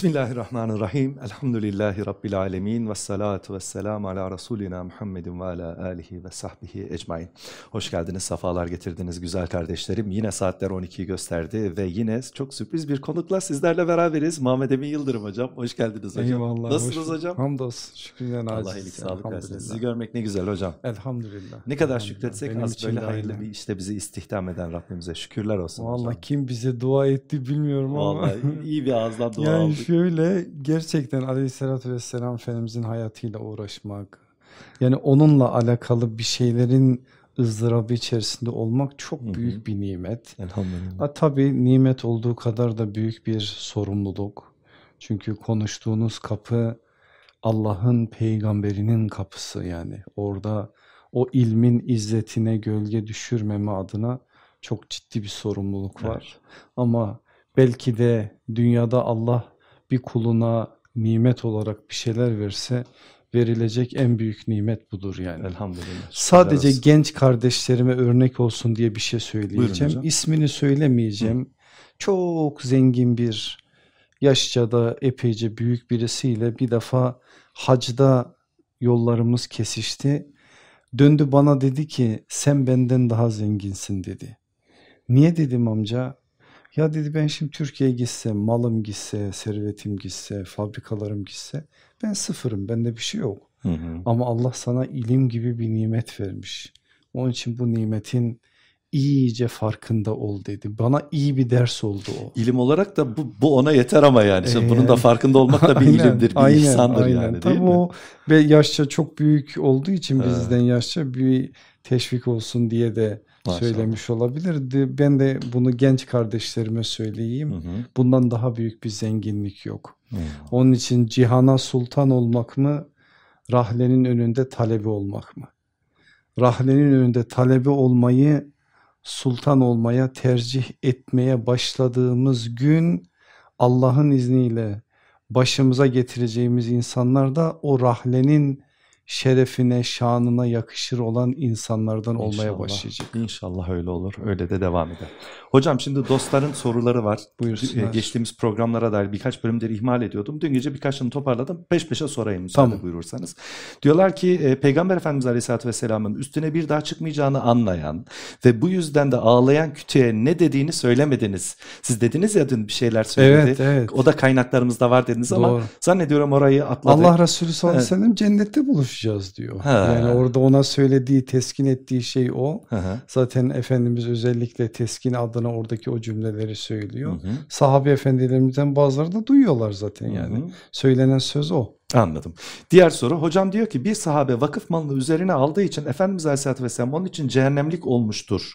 Bismillahirrahmanirrahim. Elhamdülillahi Rabbil alemin. Ve salatu ve selamu ala Resulina Muhammedin ve ala alihi ve sahbihi ecmain. Hoş geldiniz, safalar getirdiniz güzel kardeşlerim. Yine saatler 12'yi gösterdi ve yine çok sürpriz bir konukla sizlerle beraberiz. Muhammed Emin Yıldırım hocam. Hoş geldiniz hocam. Eyvallah. Nasılsınız hoş, hocam? Hamdolsun. Şükürler Allah iyilik sağlık versin. Sizi görmek ne güzel hocam. Elhamdülillah. Ne kadar şükretsek Benim az böyle hayırlı bir işte bizi istihdam eden Rabbimize şükürler olsun Vallahi hocam. kim bize dua etti bilmiyorum ama. Vallahi iyi bir ağızdan dua yani aldık. Şöyle gerçekten Aleyhisselatü Vesselam Efendimizin hayatıyla uğraşmak yani onunla alakalı bir şeylerin ızdırabı içerisinde olmak çok Hı hı. büyük bir nimet. Elhamdülillah. Ha, tabii nimet olduğu kadar da büyük bir sorumluluk. Çünkü konuştuğunuz kapı Allah'ın peygamberinin kapısı yani. Orada o ilmin izzetine gölge düşürmeme adına çok ciddi bir sorumluluk var. Ama belki de dünyada Allah bir kuluna nimet olarak bir şeyler verse verilecek en büyük nimet budur yani. Elhamdülillah. Sadece olsun. genç kardeşlerime örnek olsun diye bir şey söyleyeceğim. İsmini söylemeyeceğim. Çok zengin bir yaşça da epeyce büyük birisiyle bir defa hacda yollarımız kesişti. Döndü bana dedi ki sen benden daha zenginsin dedi. Niye dedim amca? Ya dedi ben şimdi Türkiye'ye gitsem, malım gitse, servetim gitse, fabrikalarım gitse ben sıfırım, bende bir şey yok. Hı hı. Ama Allah sana ilim gibi bir nimet vermiş. Onun için bu nimetin iyice farkında ol dedi. Bana iyi bir ders oldu o. İlim olarak da bu, bu ona yeter ama yani. Ee, bunun da farkında olmak da bir Aynen, ilimdir, bir aynen, ihsandır aynen. yani Tabii değil mi? o ve yaşça çok büyük olduğu için He. bizden yaşça bir teşvik olsun diye de Maşallah. söylemiş olabilirdi. Ben de bunu genç kardeşlerime söyleyeyim. Hı hı. Bundan daha büyük bir zenginlik yok. Hı. Onun için cihana sultan olmak mı, rahlenin önünde talebi olmak mı? Rahlenin önünde talebi olmayı sultan olmaya tercih etmeye başladığımız gün Allah'ın izniyle başımıza getireceğimiz insanlar da o rahlenin şerefine, şanına yakışır olan insanlardan olmaya İnşallah. başlayacak. İnşallah öyle olur. Öyle de devam eder. Hocam şimdi dostların soruları var. Buyursunlar. Ee, Geçtiğimiz programlara dair birkaç bölümleri ihmal ediyordum. Dün gece birkaçını toparladım. Peş peşe sorayım müsaade Tamam. buyurursanız. Diyorlar ki e, Peygamber Efendimiz Aleyhisselatü Vesselam'ın üstüne bir daha çıkmayacağını anlayan ve bu yüzden de ağlayan kütüğe ne dediğini söylemediniz. Siz dediniz ya dün bir şeyler söyledi. Evet, evet. O da kaynaklarımızda var dediniz ama Doğru. zannediyorum orayı atladık. Allah Resulü sallallahu aleyhi ve sellem cennette buluşacağız diyor. Ha. Yani orada ona söylediği, teskin ettiği şey o. Hı hı. Zaten Efendimiz özellikle teskin adına oradaki o cümleleri söylüyor. Hı hı. Sahabe efendilerimizden bazıları da duyuyorlar zaten Hı yani. hı. Söylenen söz o. Anladım. Diğer soru hocam diyor ki bir sahabe vakıf malını üzerine aldığı için Efendimiz Aleyhisselatü Vesselam onun için cehennemlik olmuştur.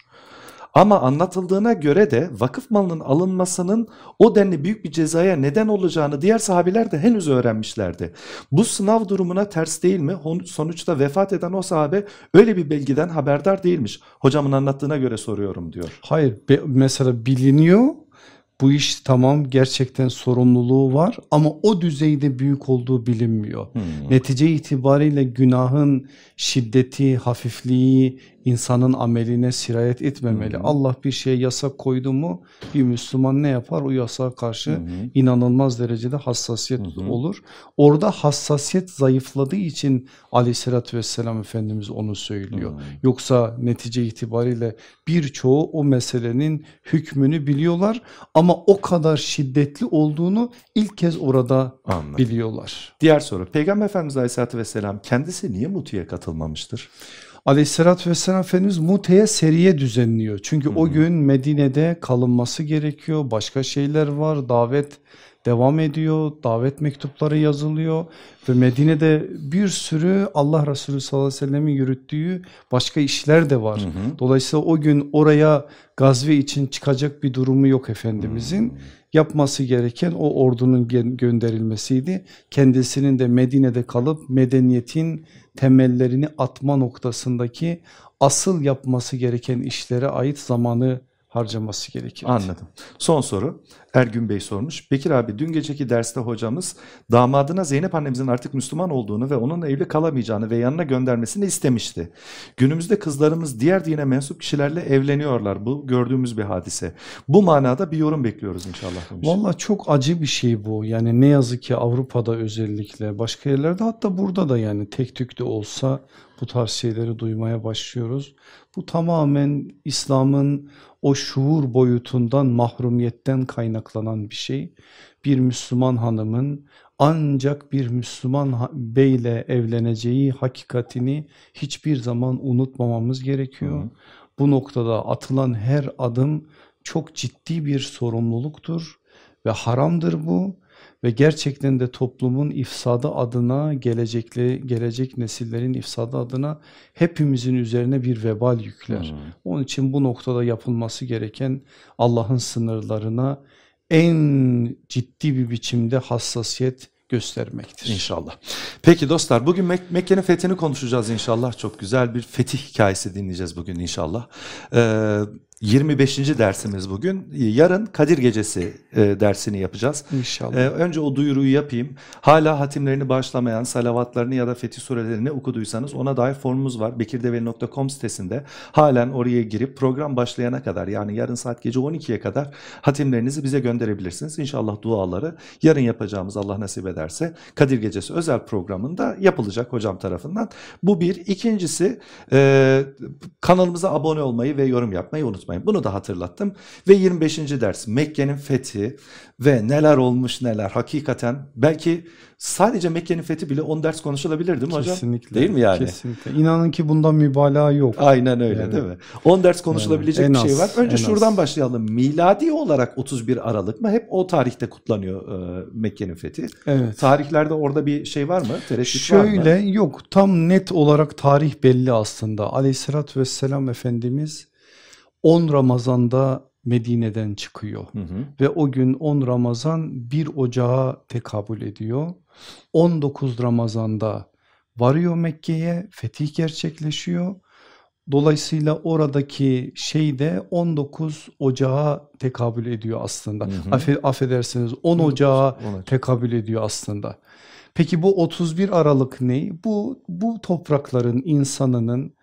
Ama anlatıldığına göre de vakıf malının alınmasının o denli büyük bir cezaya neden olacağını diğer sahabeler de henüz öğrenmişlerdi. Bu sınav durumuna ters değil mi? Sonuçta vefat eden o sahabe öyle bir bilgiden haberdar değilmiş. Hocamın anlattığına göre soruyorum diyor. Hayır mesela biliniyor bu iş tamam gerçekten sorumluluğu var ama o düzeyde büyük olduğu bilinmiyor. Hmm. Netice itibariyle günahın şiddeti, hafifliği insanın ameline sirayet etmemeli. Hı hı. Allah bir şeye yasak koydu mu bir Müslüman ne yapar? O yasağa karşı Hı hı. inanılmaz derecede hassasiyet Hı hı. olur. Orada hassasiyet zayıfladığı için aleyhissalatü vesselam Efendimiz onu söylüyor. Hı. Yoksa netice itibariyle birçoğu o meselenin hükmünü biliyorlar ama o kadar şiddetli olduğunu ilk kez orada Anladım. biliyorlar. Diğer soru. Peygamber Efendimiz Aleyhisselatü Vesselam kendisi niye mutiye katılmamıştır? Aleyhissalatü vesselam Efendimiz Mute'ye seriye düzenliyor. Çünkü o gün Medine'de kalınması gerekiyor. Başka şeyler var. Davet devam ediyor. Davet mektupları yazılıyor. Ve Medine'de bir sürü Allah Resulü sallallahu aleyhi ve sellem'in yürüttüğü başka işler de var. Hı hı. Dolayısıyla o gün oraya gazve için çıkacak bir durumu yok Efendimizin. Yapması gereken o ordunun gönderilmesiydi. Kendisinin de Medine'de kalıp medeniyetin temellerini atma noktasındaki asıl yapması gereken işlere ait zamanı harcaması gerekir. Anladım. Son soru Ergün Bey sormuş. Bekir abi dün geceki derste hocamız damadına Zeynep annemizin artık Müslüman olduğunu ve onunla evli kalamayacağını ve yanına göndermesini istemişti. Günümüzde kızlarımız diğer dine mensup kişilerle evleniyorlar. Bu gördüğümüz bir hadise. Bu manada bir yorum bekliyoruz inşallah. Demiş. Valla çok acı bir şey bu. Yani ne yazık ki Avrupa'da özellikle başka yerlerde hatta burada da yani tek tük de olsa bu tarz şeyleri duymaya başlıyoruz. Bu tamamen İslam'ın o şuur boyutundan mahrumiyetten kaynaklanan bir şey. Bir Müslüman hanımın ancak bir Müslüman beyle evleneceği hakikatini hiçbir zaman unutmamamız gerekiyor. Hı. Bu noktada atılan her adım çok ciddi bir sorumluluktur ve haramdır bu ve gerçekten de toplumun ifsadı adına gelecekli gelecek nesillerin ifsadı adına hepimizin üzerine bir vebal yükler. Hmm. Onun için bu noktada yapılması gereken Allah'ın sınırlarına en ciddi bir biçimde hassasiyet göstermektir. İnşallah. Peki dostlar bugün Mek Mekke'nin fethini konuşacağız inşallah. Çok güzel bir fetih hikayesi dinleyeceğiz bugün inşallah. Ee, 25. dersimiz bugün. Yarın Kadir Gecesi e, dersini yapacağız. İnşallah. E, önce o duyuruyu yapayım. Hala hatimlerini başlamayan salavatlarını ya da fetih surelerini okuduysanız ona dair formumuz var. bekirdeveli.com sitesinde. Halen oraya girip program başlayana kadar yani yarın saat gece 12'ye kadar hatimlerinizi bize gönderebilirsiniz. İnşallah duaları yarın yapacağımız Allah nasip ederse Kadir Gecesi özel programında yapılacak hocam tarafından. Bu bir. İkincisi e, kanalımıza abone olmayı ve yorum yapmayı unutmayın unutmayın. Bunu da hatırlattım. Ve 25. ders Mekke'nin fethi ve neler olmuş neler hakikaten belki sadece Mekke'nin fethi bile 10 ders konuşulabilir değil mi hocam? Kesinlikle. Değil mi yani? Kesinlikle. İnanın ki bunda mübalağa yok. Aynen öyle yani, değil mi? 10 ders konuşulabilecek yani, bir şey var. Önce şuradan az. başlayalım. Miladi olarak 31 Aralık mı? Hep o tarihte kutlanıyor e, Mekke'nin fethi. Evet. Tarihlerde orada bir şey var mı? Tereddüt Şöyle var mı? yok. Tam net olarak tarih belli aslında. Aleyhissalatü vesselam Efendimiz 10 Ramazan'da Medine'den çıkıyor hı hı. ve o gün 10 Ramazan 1 Ocağı tekabül ediyor. 19 Ramazan'da varıyor Mekke'ye fetih gerçekleşiyor. Dolayısıyla oradaki şey de 19 Ocağı tekabül ediyor aslında. Hı hı. affedersiniz 10 Ocağı tekabül ediyor aslında. Peki bu 31 Aralık ne? Bu bu toprakların insanının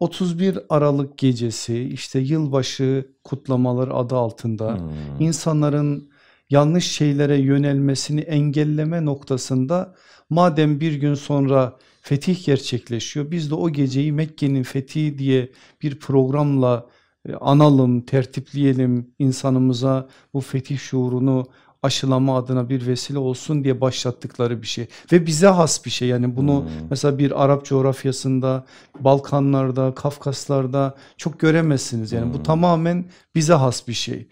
31 Aralık gecesi işte yılbaşı kutlamaları adı altında hmm. insanların yanlış şeylere yönelmesini engelleme noktasında madem bir gün sonra fetih gerçekleşiyor biz de o geceyi Mekke'nin fethi diye bir programla e, analım, tertipleyelim insanımıza bu fetih şuurunu aşılama adına bir vesile olsun diye başlattıkları bir şey ve bize has bir şey yani bunu hmm. mesela bir Arap coğrafyasında Balkanlarda Kafkaslarda çok göremezsiniz yani hmm. bu tamamen bize has bir şey.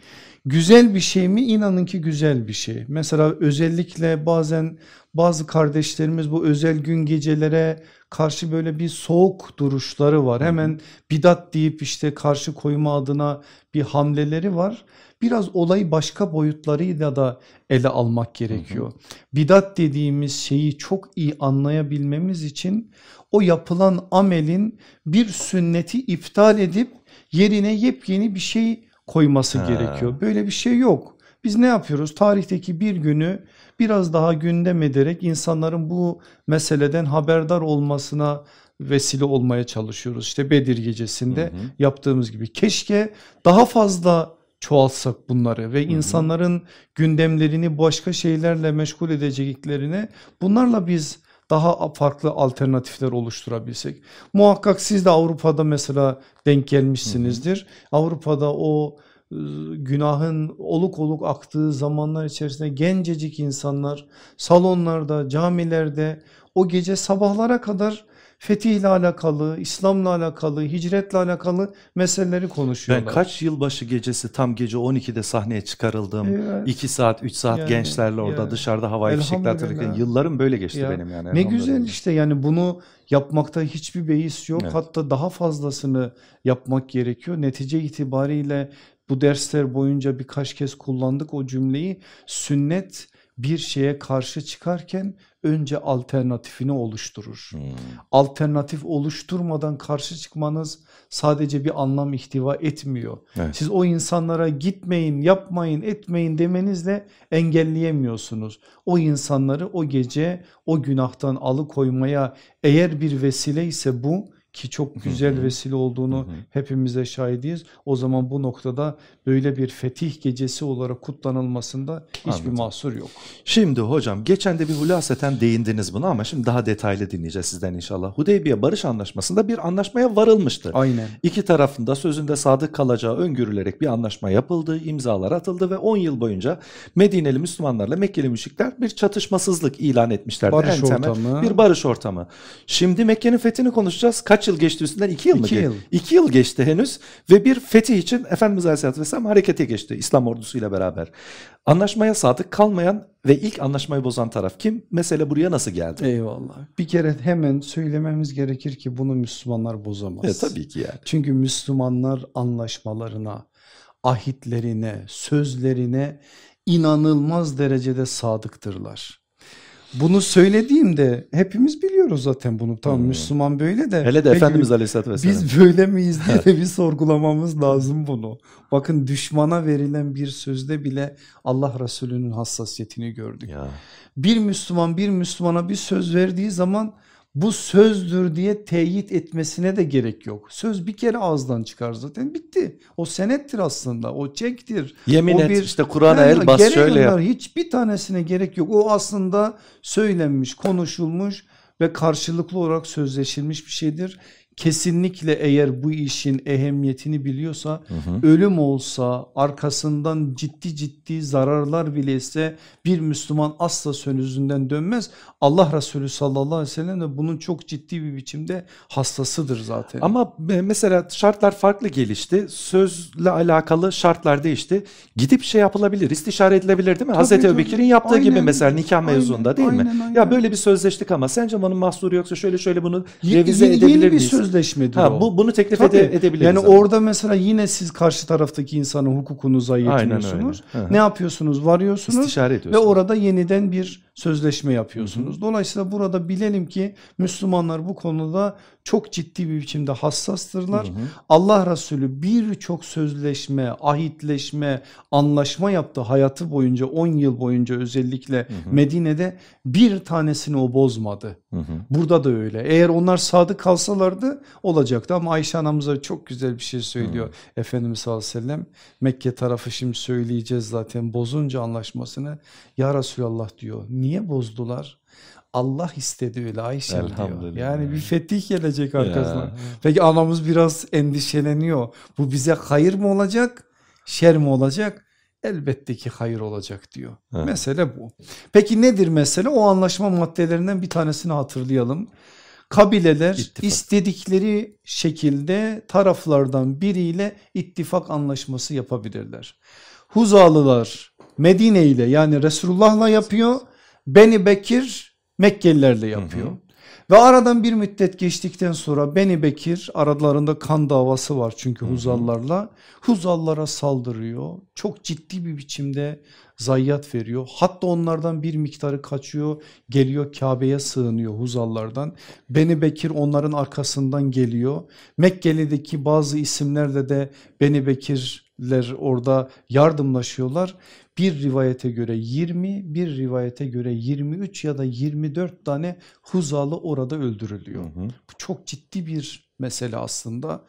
Güzel bir şey mi? İnanın ki güzel bir şey. Mesela özellikle bazen bazı kardeşlerimiz bu özel gün gecelere karşı böyle bir soğuk duruşları var. Hemen bidat deyip işte karşı koyma adına bir hamleleri var. Biraz olayı başka boyutlarıyla da ele almak gerekiyor. Hı hı. Bidat dediğimiz şeyi çok iyi anlayabilmemiz için o yapılan amelin bir sünneti iptal edip yerine yepyeni bir şey koyması ha. gerekiyor. Böyle bir şey yok. Biz ne yapıyoruz? Tarihteki bir günü biraz daha gündem ederek insanların bu meseleden haberdar olmasına vesile olmaya çalışıyoruz. İşte Bedir gecesinde hı hı. yaptığımız gibi. Keşke daha fazla çoğaltsak bunları ve insanların gündemlerini başka şeylerle meşgul edeceklerine bunlarla biz daha farklı alternatifler oluşturabilsek. Muhakkak siz de Avrupa'da mesela denk gelmişsinizdir. Hı hı. Avrupa'da o ıı, günahın oluk oluk aktığı zamanlar içerisinde gencecik insanlar salonlarda, camilerde o gece sabahlara kadar fetihle alakalı, İslam'la alakalı, hicretle alakalı meseleleri konuşuyorlar. Ben kaç yılbaşı gecesi tam gece 12'de sahneye çıkarıldım. Evet. 2 saat 3 saat yani, gençlerle orada yani. dışarıda havai fişekler atırken yıllarım böyle geçti ya. benim yani. Ne güzel işte yani bunu yapmakta hiçbir beis yok. Evet. Hatta daha fazlasını yapmak gerekiyor. Netice itibariyle bu dersler boyunca birkaç kez kullandık o cümleyi. Sünnet bir şeye karşı çıkarken önce alternatifini oluşturur. Hmm. Alternatif oluşturmadan karşı çıkmanız sadece bir anlam ihtiva etmiyor. Evet. Siz o insanlara gitmeyin, yapmayın, etmeyin demenizle engelleyemiyorsunuz. O insanları o gece o günahtan alıkoymaya eğer bir vesile ise bu ki çok güzel vesile olduğunu hepimize şahidiyiz. O zaman bu noktada böyle bir fetih gecesi olarak kutlanılmasında hiçbir Anladım. mahsur yok. Şimdi hocam geçen de bir hulaseten değindiniz buna ama şimdi daha detaylı dinleyeceğiz sizden inşallah. Hudeybiye Barış Anlaşması'nda bir anlaşmaya varılmıştı. Aynen. İki tarafın da sözünde sadık kalacağı öngörülerek bir anlaşma yapıldı, imzalar atıldı ve 10 yıl boyunca Medineli Müslümanlarla Mekkeli müşrikler bir çatışmasızlık ilan etmişlerdi. Barış En temel ortamı. Bir barış ortamı. Şimdi Mekke'nin fethini konuşacağız. Kaç yıl geçti üstünden? 2 yıl mı? İki yıl. İki yıl geçti henüz ve bir fetih için Efendimiz Aleyhisselatü Vesselam harekete geçti İslam ordusuyla beraber. Anlaşmaya sadık kalmayan ve ilk anlaşmayı bozan taraf kim? Mesele buraya nasıl geldi? Eyvallah. Bir kere hemen söylememiz gerekir ki bunu Müslümanlar bozamaz. E, tabii ki yani. Çünkü Müslümanlar anlaşmalarına, ahitlerine, sözlerine inanılmaz derecede sadıktırlar. Bunu söylediğimde hepimiz biliyoruz zaten bunu. Tamam Hmm. Müslüman böyle de. Hele de Peki Efendimiz Aleyhisselatü Vesselam. Biz böyle miyiz diye de bir sorgulamamız lazım bunu. Bakın düşmana verilen bir sözde bile Allah Resulü'nün hassasiyetini gördük. Ya. Bir Müslüman bir Müslümana bir söz verdiği zaman bu sözdür diye teyit etmesine de gerek yok. Söz bir kere ağızdan çıkar zaten bitti. O senettir aslında o çektir. Yemin O et bir- işte Kur'an'a Yani el bas şöyle yap. Hiçbir tanesine gerek yok. O aslında söylenmiş, konuşulmuş ve karşılıklı olarak sözleşilmiş bir şeydir. Kesinlikle eğer bu işin ehemmiyetini biliyorsa ölüm olsa arkasından ciddi ciddi zararlar bile ise bir Müslüman asla sözünden dönmez. Allah Resulü sallallahu aleyhi ve sellem de bunun çok ciddi bir biçimde hastasıdır zaten. Ama mesela şartlar farklı gelişti. Sözle alakalı şartlar değişti. Gidip şey yapılabilir, istişare edilebilir değil mi? Tabii, Hazreti. Ebubekir'in yaptığı gibi Aynen. mesela nikah Aynen, mevzuunda değil mi? aynen, aynen. Ya böyle bir sözleştik ama sence bunun mahsuru yoksa şöyle şöyle bunu revize edebilir miyiz? Sözleşmedir Ha, o. bu, bunu teklif Tabii. ede, edebiliriz. Yani ama. orada mesela yine siz karşı taraftaki insanın hukukunu zayi Aynen etmiyorsunuz. öyle. Hı hı. Ne yapıyorsunuz? Varıyorsunuz istişare ve ediyorsun. orada yeniden bir sözleşme yapıyorsunuz. Dolayısıyla burada bilelim ki Müslümanlar bu konuda çok ciddi bir biçimde hassastırlar. Allah Resulü birçok sözleşme, ahitleşme, anlaşma yaptı hayatı boyunca 10 yıl boyunca özellikle Medine'de bir tanesini o bozmadı. Hı hı. Burada da öyle. Eğer onlar sadık kalsalardı olacaktı ama Ayşe anamıza çok güzel bir şey söylüyor Efendimiz sallallahu aleyhi ve sellem. Mekke tarafı şimdi söyleyeceğiz zaten bozunca anlaşmasını. Ya Resulallah diyor niye bozdular? Allah istedi öyle Ayşe diyor. Yani bir fetih gelecek arkasından. Ya. Peki anamız biraz endişeleniyor. Bu bize hayır mı olacak, şer mi olacak? Elbette ki hayır olacak diyor. Evet. Mesele bu. Peki nedir mesele? O anlaşma maddelerinden bir tanesini hatırlayalım. Kabileler İttifak. istedikleri şekilde taraflardan biriyle ittifak anlaşması yapabilirler. Huzalılar Medine ile yani Resulullah'la yapıyor. Beni Bekir Mekkelilerle yapıyor. Ve aradan bir müddet geçtikten sonra Beni Bekir aralarında kan davası var çünkü Huzallarla. Huzallara saldırıyor. Çok ciddi bir biçimde zayiat veriyor. Hatta onlardan bir miktarı kaçıyor. Geliyor Kabe'ye sığınıyor Huzallardan. Beni Bekir onların arkasından geliyor. Mekkeli'deki bazı isimlerle de Beni Bekirler orada yardımlaşıyorlar. Bir rivayete göre 20, bir rivayete göre 23 ya da 24 tane Huzalı orada öldürülüyor. Hı hı. Bu çok ciddi bir mesele aslında.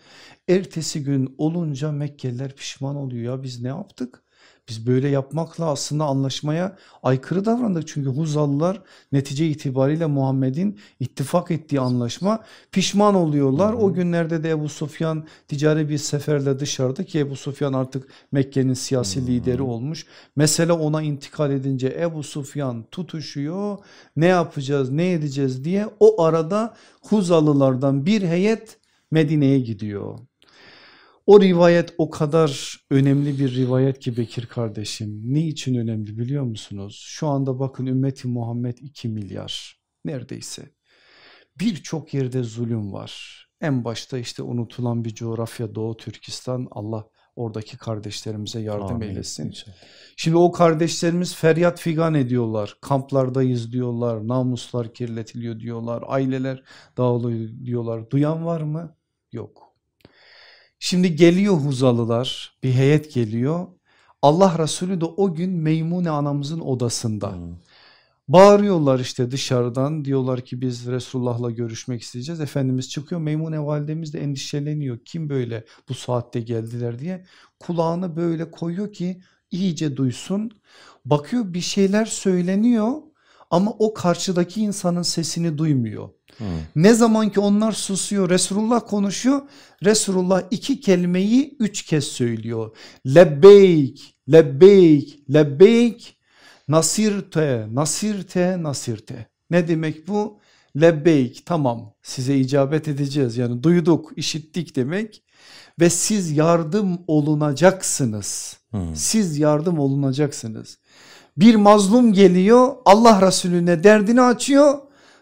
Ertesi gün olunca Mekkeliler pişman oluyor ya biz ne yaptık? Biz böyle yapmakla aslında anlaşmaya aykırı davrandık. Çünkü Huzalılar netice itibariyle Muhammed'in ittifak ettiği anlaşma pişman oluyorlar. O günlerde de Ebu Sufyan ticari bir seferle dışarıda ki Ebu Sufyan artık Mekke'nin siyasi lideri olmuş. Mesele ona intikal edince Ebu Sufyan tutuşuyor. Ne yapacağız ne edeceğiz diye o arada Huzalılardan bir heyet Medine'ye gidiyor. O rivayet o kadar önemli bir rivayet ki Bekir kardeşim. Niçin önemli biliyor musunuz? Şu anda bakın ümmeti Muhammed 2 milyar neredeyse. Birçok yerde zulüm var. En başta işte unutulan bir coğrafya Doğu Türkistan Allah oradaki kardeşlerimize yardım Amin. eylesin. Şimdi o kardeşlerimiz feryat figan ediyorlar. Kamplardayız diyorlar. Namuslar kirletiliyor diyorlar. Aileler dağılıyor diyorlar. Duyan var mı? Yok. Şimdi geliyor Huzalılar. Bir heyet geliyor. Allah Resulü de o gün Meymune anamızın odasında. Hı. Bağırıyorlar işte dışarıdan diyorlar ki biz Resulullah'la görüşmek isteyeceğiz. Efendimiz çıkıyor Meymune validemiz de endişeleniyor. Kim böyle bu saatte geldiler diye kulağını böyle koyuyor ki iyice duysun. Bakıyor bir şeyler söyleniyor ama o karşıdaki insanın sesini duymuyor. Hı. Ne zaman ki onlar susuyor Resulullah konuşuyor Resulullah iki kelimeyi üç kez söylüyor. Lebbeyk, lebbeyk, lebbeyk, nasirte, nasirte, nasirte. Ne demek bu? Lebbeyk tamam size icabet edeceğiz yani duyduk işittik demek ve siz yardım olunacaksınız. Hı. Siz yardım olunacaksınız. Bir mazlum geliyor Allah Resulüne derdini açıyor.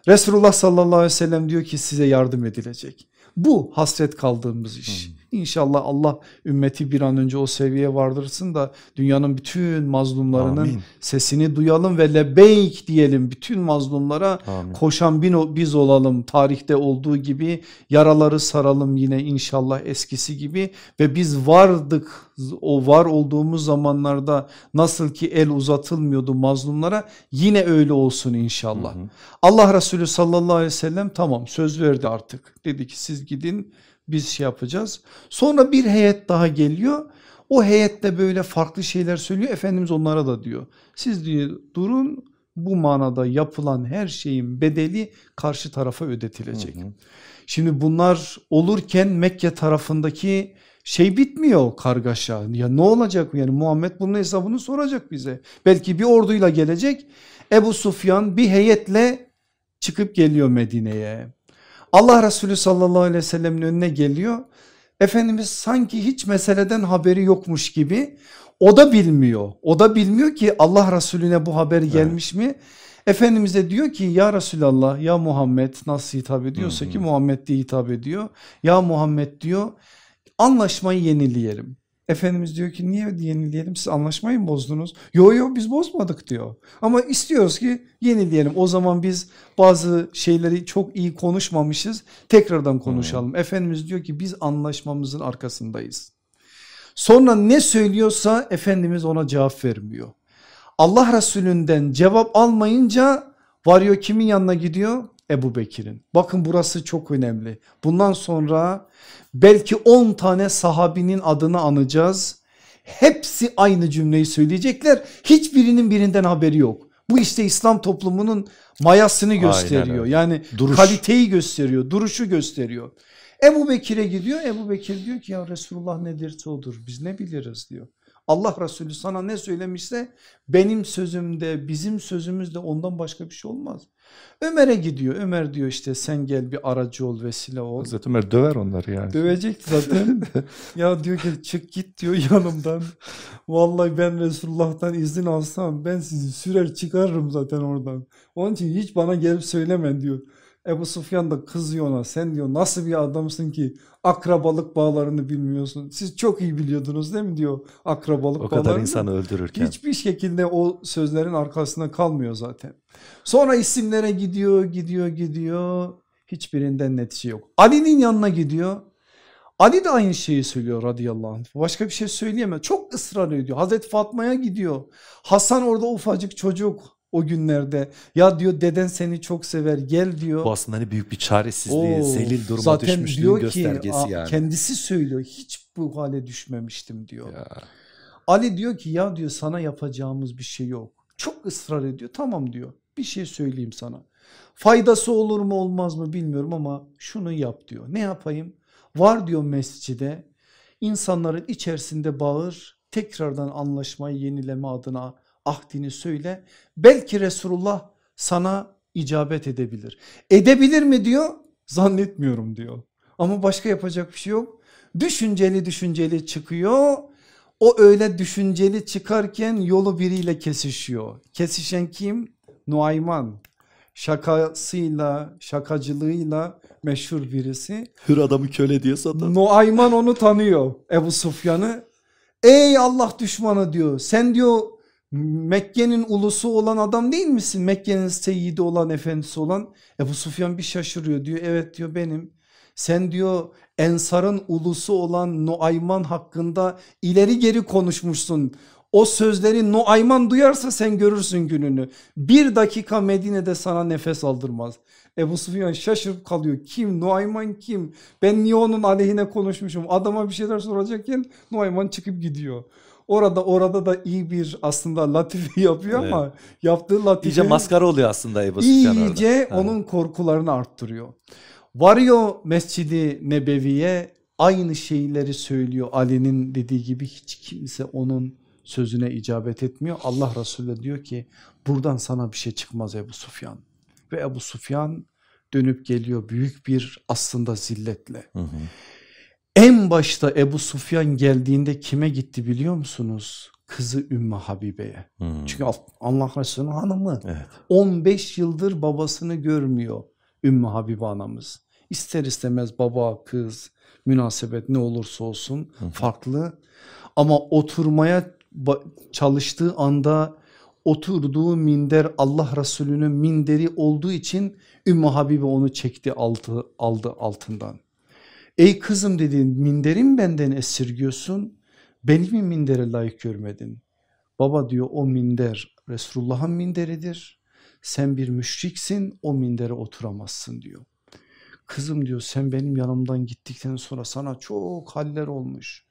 Resulullah sallallahu aleyhi ve sellem diyor ki size yardım edilecek. Bu hasret kaldığımız iş. İnşallah Allah ümmeti bir an önce o seviyeye vardırsın da dünyanın bütün mazlumlarının Amin. sesini duyalım ve lebeyk diyelim bütün mazlumlara Amin. koşan biz olalım tarihte olduğu gibi yaraları saralım yine inşallah eskisi gibi ve biz vardık o var olduğumuz zamanlarda nasıl ki el uzatılmıyordu mazlumlara yine öyle olsun inşallah. Hı hı. Allah Resulü sallallahu aleyhi ve sellem tamam söz verdi artık dedi ki siz gidin biz şey yapacağız. Sonra bir heyet daha geliyor o heyet de böyle farklı şeyler söylüyor Efendimiz onlara da diyor siz diyor durun bu manada yapılan her şeyin bedeli karşı tarafa ödetilecek. Hı hı. Şimdi bunlar olurken Mekke tarafındaki şey bitmiyor kargaşa. Ya ne olacak yani Muhammed bunun hesabını soracak bize. Belki bir orduyla gelecek. Ebu Sufyan bir heyetle çıkıp geliyor Medine'ye. Allah Resulü sallallahu aleyhi ve sellemin önüne geliyor. Efendimiz sanki hiç meseleden haberi yokmuş gibi o da bilmiyor. O da bilmiyor ki Allah Resulüne bu haber gelmiş mi? Efendimiz de diyor ki ya Resulallah ya Muhammed nasıl hitap ediyorsa Hı hı. ki Muhammed diye hitap ediyor. Ya Muhammed diyor anlaşmayı yenileyelim. Efendimiz diyor ki niye yenileyelim siz anlaşmayı mı bozdunuz? Yo yo biz bozmadık diyor. Ama istiyoruz ki yenileyelim. O zaman biz bazı şeyleri çok iyi konuşmamışız. Tekrardan konuşalım. Efendimiz diyor ki biz anlaşmamızın arkasındayız. Sonra ne söylüyorsa Efendimiz ona cevap vermiyor. Allah Resulünden cevap almayınca varıyor kimin yanına gidiyor? Ebu Bekir'in. Bakın burası çok önemli. Bundan sonra belki 10 tane sahabinin adını anacağız. Hepsi aynı cümleyi söyleyecekler. Hiçbirinin birinden haberi yok. Bu işte İslam toplumunun mayasını gösteriyor. Yani Duruş. kaliteyi gösteriyor, duruşu gösteriyor. Ebu Bekir'e gidiyor. Ebu Bekir diyor ki ya Resulullah nedirse odur. Biz ne biliriz diyor. Allah Resulü sana ne söylemişse benim sözümde bizim sözümüzde ondan başka bir şey olmaz. Ömer'e gidiyor. Ömer diyor işte sen gel bir aracı ol vesile ol. Hazreti Ömer döver onları yani. Dövecekti zaten. ya diyor ki çık git diyor yanımdan. Vallahi ben Resulullah'tan izin alsam ben sizi sürer çıkarırım zaten oradan. Onun için hiç bana gelip söylemen diyor. Ebu Sufyan da kızıyor ona sen diyor nasıl bir adamsın ki akrabalık bağlarını bilmiyorsun. Siz çok iyi biliyordunuz değil mi diyor akrabalık o kadar bağlarını. insanı öldürürken. Hiçbir şekilde o sözlerin arkasında kalmıyor zaten. Sonra isimlere gidiyor, gidiyor, gidiyor. Hiçbirinden netice yok. Ali'nin yanına gidiyor. Ali de aynı şeyi söylüyor radıyallahu anh. Başka bir şey söyleyemez. Çok ısrar ediyor. Hazreti Fatma'ya gidiyor. Hasan orada ufacık çocuk o günlerde. Ya diyor deden seni çok sever gel diyor. Bu aslında hani büyük bir çaresizliği, Oo, zelil duruma zaten düşmüşlüğün diyor ki, göstergesi yani. Kendisi söylüyor hiç bu hale düşmemiştim diyor. Ya. Ali diyor ki ya diyor sana yapacağımız bir şey yok. Çok ısrar ediyor. Tamam diyor. Bir şey söyleyeyim sana. Faydası olur mu olmaz mı bilmiyorum ama şunu yap diyor. Ne yapayım? Var diyor mescide. İnsanların içerisinde bağır. Tekrardan anlaşmayı yenileme adına ahdini söyle. Belki Resulullah sana icabet edebilir. Edebilir mi diyor? Zannetmiyorum diyor. Ama başka yapacak bir şey yok. Düşünceli düşünceli çıkıyor. O öyle düşünceli çıkarken yolu biriyle kesişiyor. Kesişen kim? Nuayman. Şakasıyla, şakacılığıyla meşhur birisi. Hür adamı köle diye satan. Nuayman onu tanıyor Ebu Sufyan'ı. Ey Allah düşmanı diyor sen diyor Mekke'nin ulusu olan adam değil misin? Mekke'nin seyyidi olan efendisi olan Ebu Sufyan bir şaşırıyor diyor evet diyor benim. Sen diyor Ensar'ın ulusu olan Nuayman hakkında ileri geri konuşmuşsun. O sözleri Nuayman duyarsa sen görürsün gününü. Bir dakika Medine'de sana nefes aldırmaz. Ebu Sufyan şaşırıp kalıyor. Kim? Nuayman kim? Ben niye onun aleyhine konuşmuşum? Adama bir şeyler soracakken Nuayman çıkıp gidiyor. Orada orada da iyi bir aslında latife yapıyor evet. ama yaptığı latife iyice maskara oluyor aslında Ebu Sufyan orada. İyice onun korkularını arttırıyor. Varıyor Mescidi Nebevi'ye aynı şeyleri söylüyor. Ali'nin dediği gibi hiç kimse onun sözüne icabet etmiyor. Allah Resulü diyor ki buradan sana bir şey çıkmaz Ebu Sufyan. Ve Ebu Sufyan dönüp geliyor büyük bir aslında zilletle. Hı hı. En başta Ebu Sufyan geldiğinde kime gitti biliyor musunuz? Kızı Ümmü Habibe'ye. Hmm. Çünkü Allah Resulü'nün hanımı. Evet. 15 yıldır babasını görmüyor Ümmü Habibe anamız. İster istemez baba kız münasebet ne olursa olsun hmm. farklı. Ama oturmaya çalıştığı anda oturduğu minder Allah Resulü'nün minderi olduğu için Ümmü Habibe onu çekti altı, aldı altından. Ey kızım dedi minderim benden esirgiyorsun beni mi mindere layık görmedin? Baba diyor o minder Resulullah'ın minderidir. Sen bir müşriksin o mindere oturamazsın diyor. Kızım diyor sen benim yanımdan gittikten sonra sana çok haller olmuş.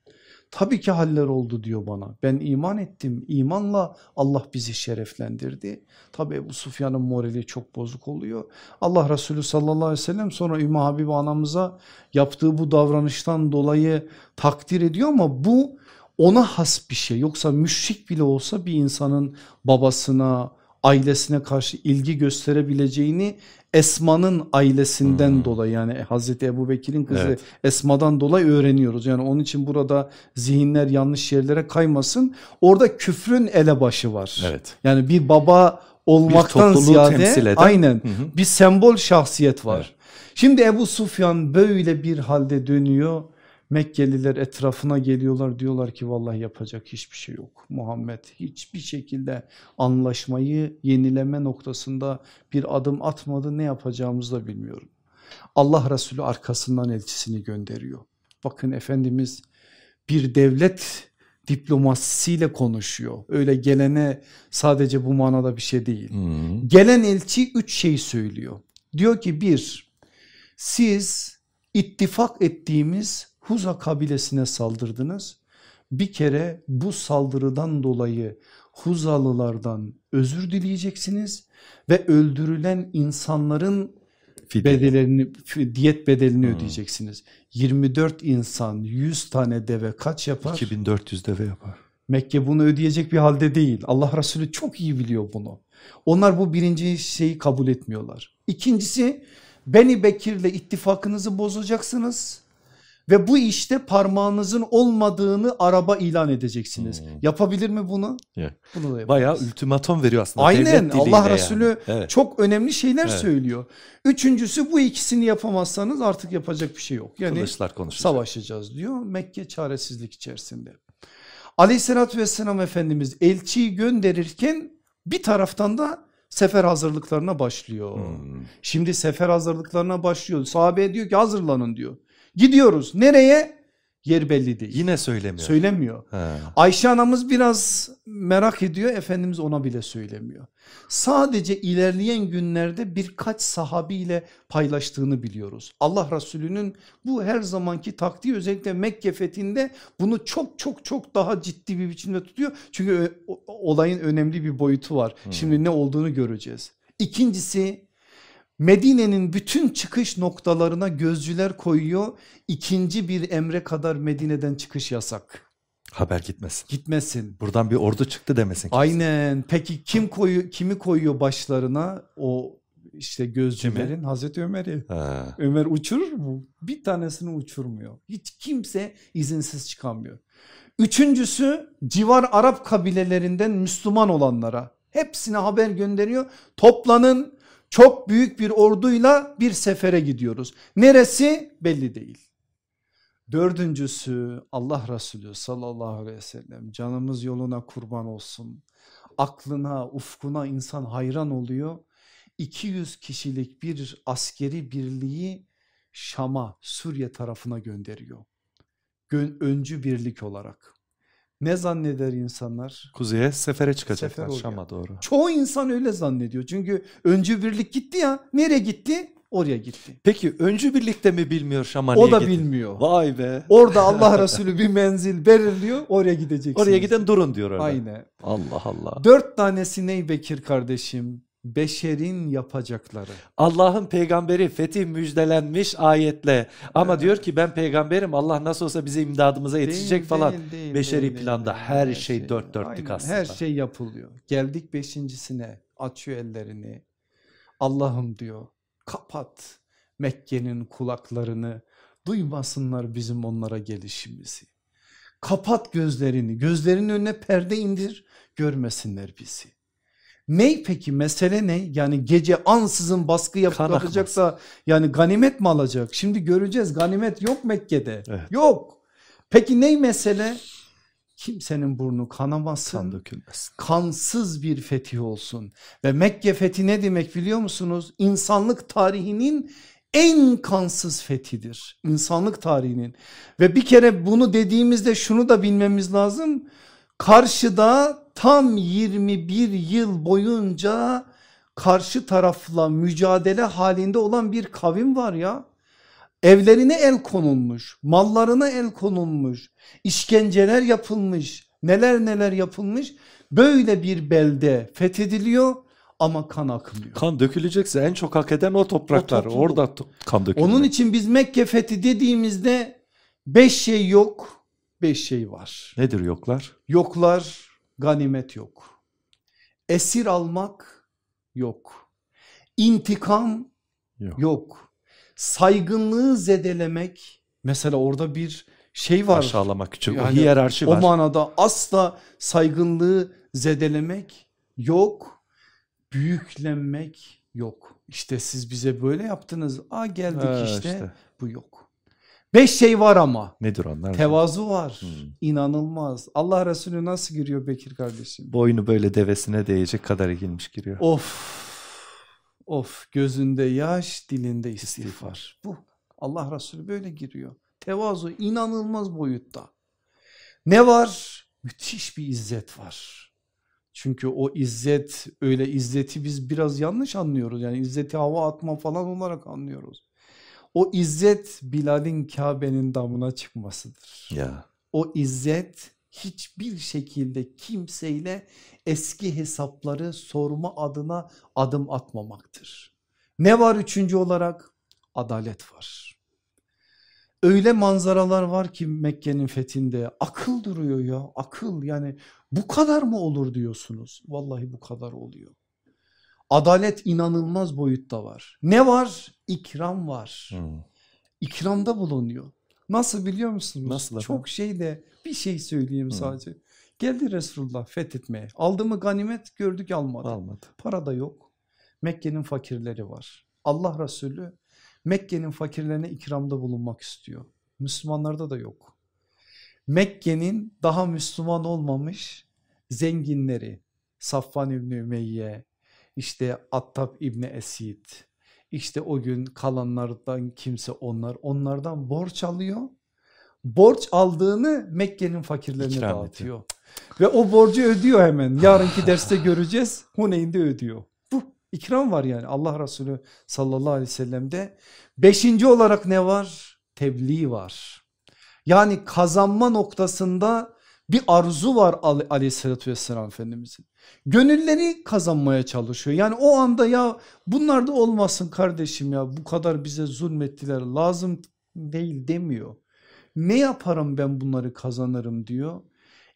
Tabii ki haller oldu diyor bana. Ben iman ettim. İmanla Allah bizi şereflendirdi. Tabii bu Sufyan'ın morali çok bozuk oluyor. Allah Resulü sallallahu aleyhi ve sellem sonra Ümmü Habibe anamıza yaptığı bu davranıştan dolayı takdir ediyor ama bu ona has bir şey. Yoksa müşrik bile olsa bir insanın babasına, ailesine karşı ilgi gösterebileceğini Esma'nın ailesinden hmm. dolayı yani Hazreti Ebu Bekir'in kızı evet. Esma'dan dolayı öğreniyoruz. Yani onun için burada zihinler yanlış yerlere kaymasın. Orada küfrün elebaşı var. Evet. Yani bir baba olmaktan bir ziyade aynen hı hı. bir sembol şahsiyet var. Evet. Şimdi Ebu Sufyan böyle bir halde dönüyor Mekkeliler etrafına geliyorlar diyorlar ki vallahi yapacak hiçbir şey yok. Muhammed hiçbir şekilde anlaşmayı yenileme noktasında bir adım atmadı ne yapacağımızı da bilmiyorum. Allah Resulü arkasından elçisini gönderiyor. Bakın Efendimiz bir devlet diplomasisiyle konuşuyor. Öyle gelene sadece bu manada bir şey değil. Hmm. Gelen elçi üç şey söylüyor. Diyor ki bir siz ittifak ettiğimiz Huza kabilesine saldırdınız. Bir kere bu saldırıdan dolayı Huzalılardan özür dileyeceksiniz ve öldürülen insanların Fidye. bedelini, diyet bedelini hmm. ödeyeceksiniz. 24 insan 100 tane deve kaç yapar? 2400 deve yapar. Mekke bunu ödeyecek bir halde değil. Allah Resulü çok iyi biliyor bunu. Onlar bu birinci şeyi kabul etmiyorlar. İkincisi Beni Bekir'le ittifakınızı bozacaksınız ve bu işte parmağınızın olmadığını araba ilan edeceksiniz. Hmm. Yapabilir mi bunu? Yeah. Bunu da Bayağı ultimatom veriyor aslında. Aynen Allah Resulü yani. evet. çok önemli şeyler evet. söylüyor. Üçüncüsü bu ikisini yapamazsanız artık yapacak bir şey yok. Yani Kılıçlar konuşacak. savaşacağız diyor Mekke çaresizlik içerisinde. Aleyhissalatü vesselam Efendimiz elçiyi gönderirken bir taraftan da sefer hazırlıklarına başlıyor. Hmm. Şimdi sefer hazırlıklarına başlıyor. Sahabe diyor ki hazırlanın diyor. Gidiyoruz. Nereye? Yer belli değil. Yine söylemiyor. Söylemiyor. He. Ayşe anamız biraz merak ediyor. Efendimiz ona bile söylemiyor. Sadece ilerleyen günlerde birkaç sahabiyle paylaştığını biliyoruz. Allah Resulü'nün bu her zamanki taktiği özellikle Mekke fethinde bunu çok çok çok daha ciddi bir biçimde tutuyor. Çünkü olayın önemli bir boyutu var. Şimdi ne olduğunu göreceğiz. İkincisi Medine'nin bütün çıkış noktalarına gözcüler koyuyor. İkinci bir emre kadar Medine'den çıkış yasak. Haber gitmesin. Gitmesin. Buradan bir ordu çıktı demesin. Kimse. Aynen. Peki kim koyu kimi koyuyor başlarına? O işte gözcülerin Kimi? Hazreti Ömer'i. Ömer uçurur mu? Bir tanesini uçurmuyor. Hiç kimse izinsiz çıkamıyor. Üçüncüsü civar Arap kabilelerinden Müslüman olanlara hepsine haber gönderiyor. Toplanın çok büyük bir orduyla bir sefere gidiyoruz. Neresi belli değil. Dördüncüsü Allah Resulü sallallahu aleyhi ve sellem canımız yoluna kurban olsun. Aklına, ufkuna insan hayran oluyor. 200 kişilik bir askeri birliği Şam'a, Suriye tarafına gönderiyor. Gön öncü birlik olarak. Ne zanneder insanlar? Kuzeye sefere çıkacaklar Sefer. Şam'a doğru. Çoğu insan öyle zannediyor. Çünkü öncü birlik gitti ya. Nereye gitti? Oraya gitti. Peki öncü birlikte mi bilmiyor Şam'a O da gidin? bilmiyor. Vay be. Orada Allah Resulü bir menzil belirliyor. Oraya gideceksiniz. Oraya giden durun diyor orada. Aynen. Allah Allah. Dört tanesi ney Bekir kardeşim? Beşerin yapacakları. Allah'ın peygamberi fetih müjdelenmiş ayetle ama diyor ki ben peygamberim Allah nasıl olsa bize imdadımıza yetişecek Değil, falan. değil, değil, Beşeri değil, planda değil. her şey dört dörtlük Aynen, aslında. Her şey yapılıyor. Geldik beşincisine açıyor ellerini. Allah'ım diyor kapat Mekke'nin kulaklarını duymasınlar bizim onlara gelişimizi. Kapat gözlerini gözlerinin önüne perde indir görmesinler bizi. Ney peki mesele ne? Yani gece ansızın baskı yapacaksa yani ganimet mi alacak? Şimdi göreceğiz ganimet yok Mekke'de. Evet. Yok. Peki ney mesele? Kimsenin burnu kanamasın. Kan dökülmesin. Kansız bir fetih olsun. Ve Mekke fethi ne demek biliyor musunuz? İnsanlık tarihinin en kansız fethidir. İnsanlık tarihinin. Ve bir kere bunu dediğimizde şunu da bilmemiz lazım. Karşıda tam 21 yıl boyunca karşı tarafla mücadele halinde olan bir kavim var ya. Evlerine el konulmuş, mallarına el konulmuş, işkenceler yapılmış, neler neler yapılmış. Böyle bir belde fethediliyor ama kan akmıyor. Kan dökülecekse en çok hak eden o topraklar. O topluluk. Orada kan dökülmek. Onun için biz Mekke fethi dediğimizde beş şey yok, beş şey var. Nedir yoklar? Yoklar ganimet yok. Esir almak yok. İntikam Yok. yok. Saygınlığı zedelemek mesela orada bir şey var. Aşağılamak küçük. Yani o hiyerarşi var. O manada asla saygınlığı zedelemek yok. Büyüklenmek yok. İşte siz bize böyle yaptınız. Aa geldik Ha, işte. işte. Bu yok. Beş şey var ama. Nedir onlar? Tevazu var. Hmm. İnanılmaz. Allah Resulü nasıl giriyor Bekir kardeşim? Boynu böyle devesine değecek kadar eğilmiş giriyor. Of. Of gözünde yaş dilinde istiğfar. İstiğfar. Bu Allah Resulü böyle giriyor. Tevazu inanılmaz boyutta. Ne var? Müthiş bir izzet var. Çünkü o izzet öyle izzeti biz biraz yanlış anlıyoruz. Yani izzeti hava atma falan olarak anlıyoruz. O izzet Bilal'in Kabe'nin damına çıkmasıdır. Ya. O izzet hiçbir şekilde kimseyle eski hesapları sorma adına adım atmamaktır. Ne var üçüncü olarak? Adalet var. Öyle manzaralar var ki Mekke'nin fethinde akıl duruyor ya akıl yani bu kadar mı olur diyorsunuz. Vallahi bu kadar oluyor. Adalet inanılmaz boyutta var. Ne var? İkram var. Hmm. İkramda bulunuyor. Nasıl biliyor musunuz? Nasıl efendim? Çok şeyde bir şey söyleyeyim Hı. sadece. Geldi Resulullah fethetmeye. Aldı mı ganimet gördük almadı. Almadı. Para da yok. Mekke'nin fakirleri var. Allah Resulü Mekke'nin fakirlerine ikramda bulunmak istiyor. Müslümanlarda da yok. Mekke'nin daha Müslüman olmamış zenginleri Safvan İbni Ümeyye, işte Attab İbni Esid, işte o gün kalanlardan kimse onlar onlardan borç alıyor. Borç aldığını Mekke'nin fakirlerine İkram dağıtıyor. Ve o borcu ödüyor hemen. Yarınki derste göreceğiz. Huneyn'de ödüyor. Bu ikram var yani Allah Resulü sallallahu aleyhi ve sellem'de. Beşinci olarak ne var? Tebliğ var. Yani kazanma noktasında bir arzu var Ali- aleyhissalatü vesselam Efendimizin. Gönülleri kazanmaya çalışıyor. Yani o anda ya bunlar da olmasın kardeşim ya bu kadar bize zulmettiler lazım değil demiyor. Ne yaparım ben bunları kazanırım diyor.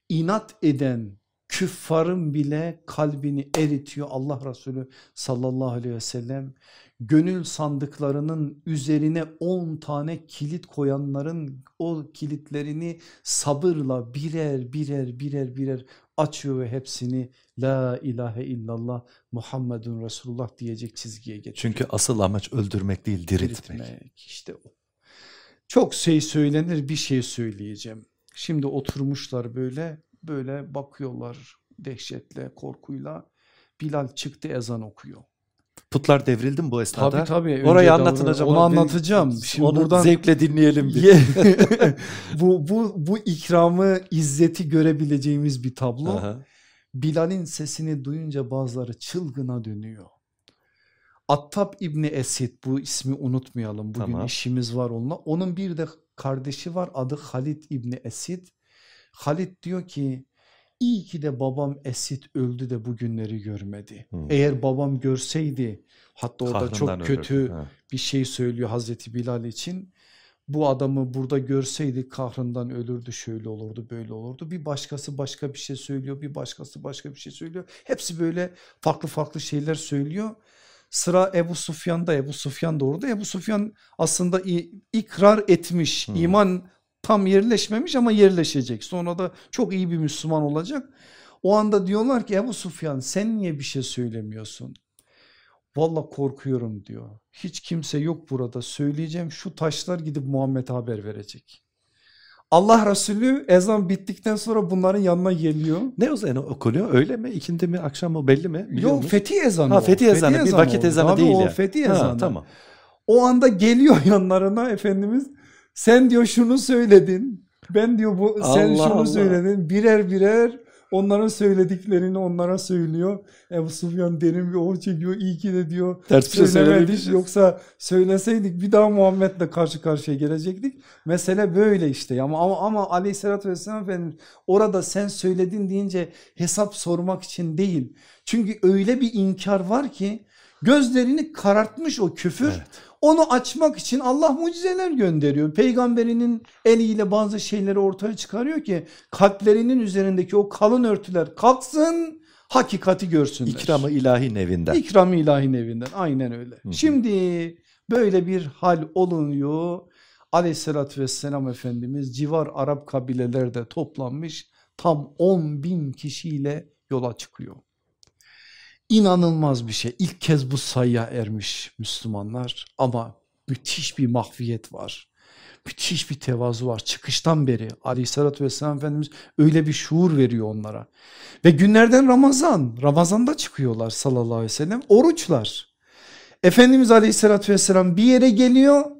İnat eden küffarın bile kalbini eritiyor Allah Resulü sallallahu aleyhi ve sellem. Gönül sandıklarının üzerine 10 tane kilit koyanların o kilitlerini sabırla birer birer birer birer açıyor ve hepsini la ilahe illallah Muhammedun Resulullah diyecek çizgiye getiriyor. Çünkü asıl amaç öldürmek değil diriltmek. Diriltmek, işte o. Çok şey söylenir bir şey söyleyeceğim. Şimdi oturmuşlar böyle böyle bakıyorlar dehşetle korkuyla. Bilal çıktı ezan okuyor. Putlar devrildi mi bu esnada? Tabii tabii. Orayı anlatın hocam. Onu anlatacağım. Şimdi Onu buradan zevkle dinleyelim bir. Bu bu bu ikramı, izzeti görebileceğimiz bir tablo. Aha. Bilal'in sesini duyunca bazıları çılgına dönüyor. Attab İbni Esid bu ismi unutmayalım. Bugün Tamam. işimiz var onunla. Onun bir de kardeşi var adı Halid İbni Esid. Halid diyor ki iyi ki de babam Esid öldü de bu günleri görmedi. Hmm. Eğer babam görseydi hatta orada Kahrından çok kötü Ha. bir şey söylüyor Hazreti Bilal için. Bu adamı burada görseydik kahrından ölürdü şöyle olurdu böyle olurdu. Bir başkası başka bir şey söylüyor bir başkası başka bir şey söylüyor. Hepsi böyle farklı farklı şeyler söylüyor. Sıra Ebu Sufyan'da Ebu Sufyan da orada. Ebu Sufyan aslında ikrar etmiş Hmm. iman tam yerleşmemiş ama yerleşecek. Sonra da çok iyi bir Müslüman olacak. O anda diyorlar ki Ebu Sufyan sen niye bir şey söylemiyorsun? Valla korkuyorum diyor. Hiç kimse yok burada söyleyeceğim şu taşlar gidip Muhammed'e haber verecek. Allah Resulü ezan bittikten sonra bunların yanına geliyor. Ne o zaman okunuyor? Öyle mi? İkindi mi? Akşam mı? Belli mi? Biliyor Yok musun? fethi ezanı Ha, o. fethi ezanı, bir vakit ezanı Tabii değil o ya. fethi Ha, ezanı. tamam. O anda geliyor yanlarına Efendimiz sen diyor şunu söyledin. Ben diyor bu sen Allah şunu Allah. söyledin. Birer birer onların söylediklerini onlara söylüyor. Ebu Sufyan derin bir oh çekiyor. İyi ki de diyor Ters şey söylemedik. Yoksa söyleseydik bir daha Muhammed'le karşı karşıya gelecektik. Mesele böyle işte ama ama, ama aleyhissalatü vesselam Efendimiz orada sen söyledin deyince hesap sormak için değil. Çünkü öyle bir inkar var ki gözlerini karartmış o küfür. Evet. Onu açmak için Allah mucizeler gönderiyor. Peygamberinin eliyle bazı şeyleri ortaya çıkarıyor ki kalplerinin üzerindeki o kalın örtüler kalksın hakikati görsünler. İkramı ilahi nevinden. İkram-ı ilahi evinden aynen öyle. hı. Şimdi böyle bir hal olunuyor. Aleyhissalatü vesselam Efendimiz civar Arap kabilelerde toplanmış tam 10 bin kişiyle yola çıkıyor. İnanılmaz bir şey. İlk kez bu sayıya ermiş Müslümanlar ama müthiş bir mahfiyet var. Müthiş bir tevazu var. Çıkıştan beri aleyhissalatü vesselam Efendimiz öyle bir şuur veriyor onlara. Ve günlerden Ramazan. Ramazan'da çıkıyorlar sallallahu aleyhi ve sellem. Oruçlar. Efendimiz aleyhissalatü vesselam bir yere geliyor.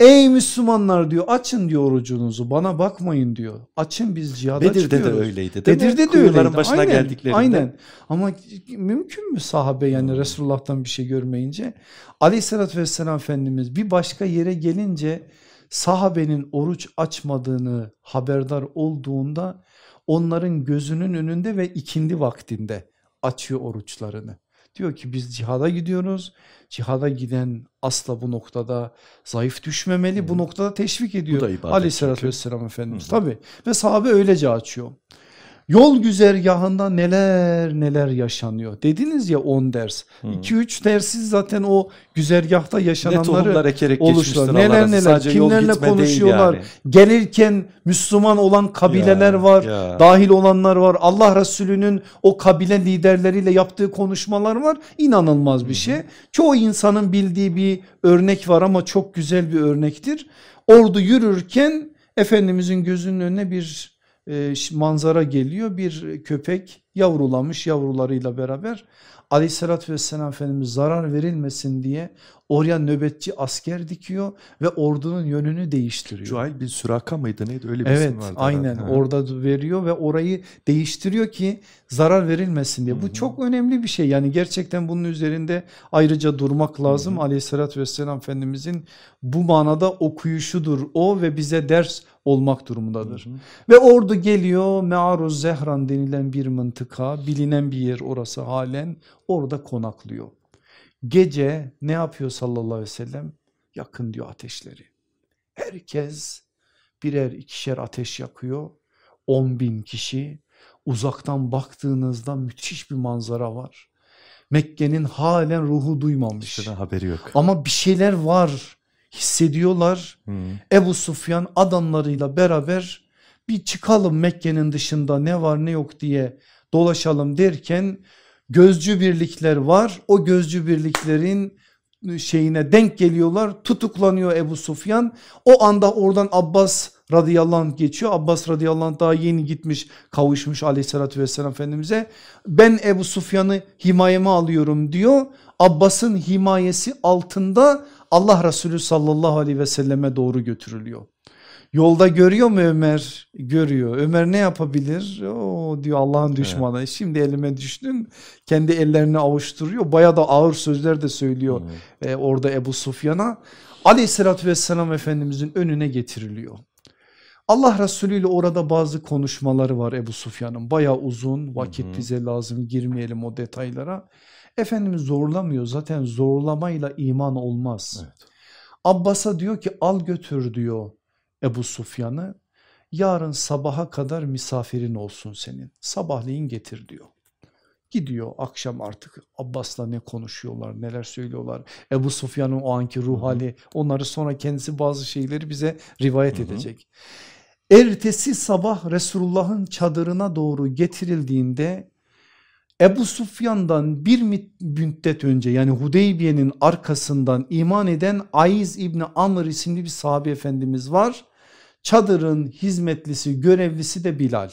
Ey Müslümanlar diyor açın diyor orucunuzu bana bakmayın diyor. Açın biz cihada Bedir'de de çıkıyoruz. öyleydi değil mi? Bedir'de de Kuyuların öyleydi. başına aynen, geldiklerinde. Aynen ama mümkün mü sahabe yani Hmm. Resulullah'tan bir şey görmeyince? Aleyhissalatü vesselam Efendimiz bir başka yere gelince sahabenin oruç açmadığını haberdar olduğunda onların gözünün önünde ve ikindi vaktinde açıyor oruçlarını. Diyor ki biz cihada gidiyoruz. Cihada giden asla bu noktada zayıf düşmemeli. Bu Hı. noktada teşvik ediyor. Aleyhissalatü vesselam Efendimiz. Hı hı. Tabi ve sahabe öylece açıyor. Yol güzergahında neler neler yaşanıyor. Dediniz ya 10 ders. Hı. 2-3 dersiz zaten o güzergahta Ne yaşananları oluştular. geçmiştir Neler Allah neler, Sadece kimlerle konuşuyorlar. yani. gelirken Müslüman olan kabileler Ya, var. ya. Dahil olanlar var. Allah Resulü'nün o kabile liderleriyle yaptığı konuşmalar var. İnanılmaz bir şey. Çoğu insanın bildiği bir örnek var ama çok güzel bir örnektir. Ordu yürürken Efendimizin gözünün önüne bir manzara geliyor. Bir köpek yavrulamış yavrularıyla beraber. Aleyhissalatü vesselam Efendimiz zarar verilmesin diye oraya nöbetçi asker dikiyor ve ordunun yönünü değiştiriyor. Cuhayl bin Süraka mıydı neydi öyle bir Evet isim vardı. aynen herhalde. Ha. orada veriyor ve orayı değiştiriyor ki zarar verilmesin diye. Hı Bu hı. çok önemli bir şey yani gerçekten bunun üzerinde ayrıca durmak lazım. Hı hı. Aleyhissalatü vesselam Efendimizin bu manada okuyuşudur o ve bize ders olmak durumundadır. Hı hı. Ve ordu geliyor Me'aruz Zehran denilen bir mıntıka bilinen bir yer orası halen orada konaklıyor. Gece ne yapıyor sallallahu aleyhi ve sellem? Yakın diyor ateşleri. Herkes birer ikişer ateş yakıyor. 10 bin kişi uzaktan baktığınızda müthiş bir manzara var. Mekke'nin halen ruhu duymamış. İşte haberi yok. Ama bir şeyler var hissediyorlar. Hı. Ebu Sufyan adamlarıyla beraber bir çıkalım Mekke'nin dışında ne var ne yok diye dolaşalım derken gözcü birlikler var. O gözcü birliklerin şeyine denk geliyorlar. Tutuklanıyor Ebu Sufyan. O anda oradan Abbas radıyallahu anh geçiyor. Abbas radıyallahu anh daha yeni gitmiş kavuşmuş aleyhissalatü vesselam efendimize. Ben Ebu Sufyan'ı himayeme alıyorum diyor. Abbas'ın himayesi altında Allah Resulü sallallahu aleyhi ve selleme doğru götürülüyor Yolda görüyor mu Ömer? Görüyor. Ömer ne yapabilir? O diyor Allah'ın düşmanı. Evet. Şimdi elime düştün. Kendi ellerini avuşturuyor. Baya da ağır sözler de söylüyor evet. e, orada Ebu Sufyan'a. Aleyhissalatü vesselam Efendimizin önüne getiriliyor. Allah Resulü ile orada bazı konuşmaları var Ebu Sufyan'ın. Baya uzun vakit hı hı. bize lazım girmeyelim o detaylara. Efendimiz zorlamıyor zaten zorlamayla iman olmaz. Evet. Abbas'a diyor ki al götür diyor Ebu Sufyan'ı yarın sabaha kadar misafirin olsun senin sabahleyin getir diyor. Gidiyor akşam artık Abbas'la ne konuşuyorlar neler söylüyorlar. Ebu Sufyan'ın o anki ruh hali onları sonra kendisi bazı şeyleri bize rivayet edecek. Ertesi sabah Resulullah'ın çadırına doğru getirildiğinde Ebu Sufyan'dan bir müddet önce yani Hudeybiye'nin arkasından iman eden Aiz İbni Amr isimli bir sahabe efendimiz var. Çadırın hizmetlisi görevlisi de Bilal.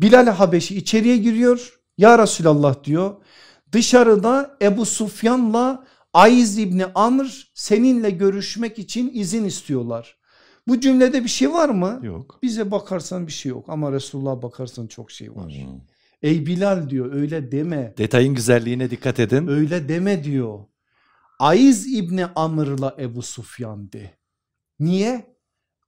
Bilal Habeşi içeriye giriyor. Ya Resulallah diyor. Dışarıda Ebu Sufyan'la Aiz İbni Amr seninle görüşmek için izin istiyorlar. Bu cümlede bir şey var mı? Yok. Bize bakarsan bir şey yok ama Resulullah'a bakarsan çok şey var. Hmm. Ey Bilal diyor öyle deme. Detayın güzelliğine dikkat edin. Öyle deme diyor. Aiz İbni Amr'la Ebu Sufyan de. Niye?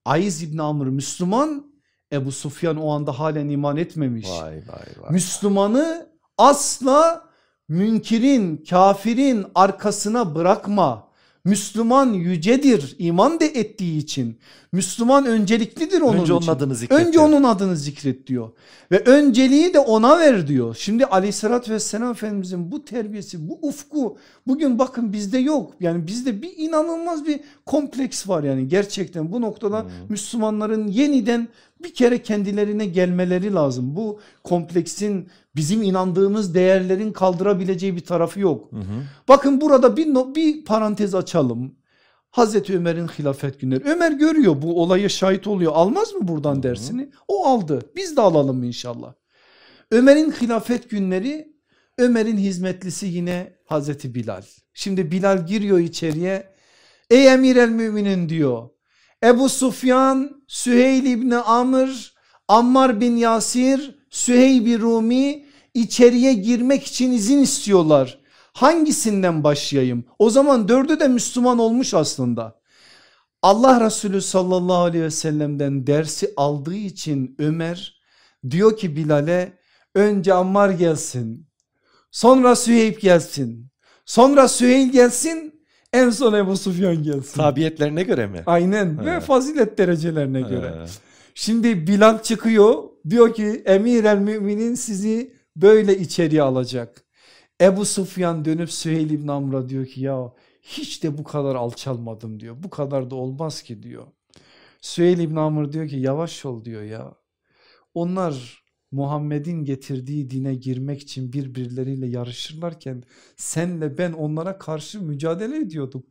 Aiz İbni Amr Müslüman Ebu Sufyan o anda halen iman etmemiş. Vay vay vay. Müslümanı asla münkirin kafirin arkasına bırakma. Müslüman yücedir iman de ettiği için. Müslüman önceliklidir onun Önce için. adını zikret. Önce onun adını zikret diyor. Ve önceliği de ona ver diyor. Şimdi aleyhissalatü vesselam efendimizin bu terbiyesi bu ufku bugün bakın bizde yok. Yani bizde bir inanılmaz bir kompleks var yani gerçekten bu noktada hmm. Müslümanların yeniden bir kere kendilerine gelmeleri lazım. Bu kompleksin bizim inandığımız değerlerin kaldırabileceği bir tarafı yok. Hı hı. Bakın burada bir, bir parantez açalım. Hazreti Ömer'in hilafet günleri. Ömer görüyor bu olaya şahit oluyor. Almaz mı buradan hı hı. dersini? O aldı. Biz de alalım inşallah. Ömer'in hilafet günleri Ömer'in hizmetlisi yine Hazreti Bilal. Şimdi Bilal giriyor içeriye. Ey emir el müminin diyor. Ebu Sufyan, Süheyl İbni Amr, Ammar bin Yasir, Süheyb Rumi içeriye girmek için izin istiyorlar. Hangisinden başlayayım? O zaman dördü de Müslüman olmuş aslında. Allah Resulü sallallahu aleyhi ve sellem'den dersi aldığı için Ömer diyor ki Bilal'e önce Ammar gelsin sonra Süheyb gelsin sonra Süheyl gelsin en son Ebu Sufyan gelsin. Tabiyetlerine göre mi? Aynen He. ve fazilet derecelerine He. göre. Şimdi Bilal çıkıyor diyor ki emir el müminin sizi böyle içeriye alacak. Ebu Sufyan dönüp Süheyl İbn Amr'a diyor ki ya hiç de bu kadar alçalmadım diyor. Bu kadar da olmaz ki diyor. Süheyl İbn Amr diyor ki yavaş ol diyor ya. Onlar Muhammed'in getirdiği dine girmek için birbirleriyle yarışırlarken senle ben onlara karşı mücadele ediyorduk.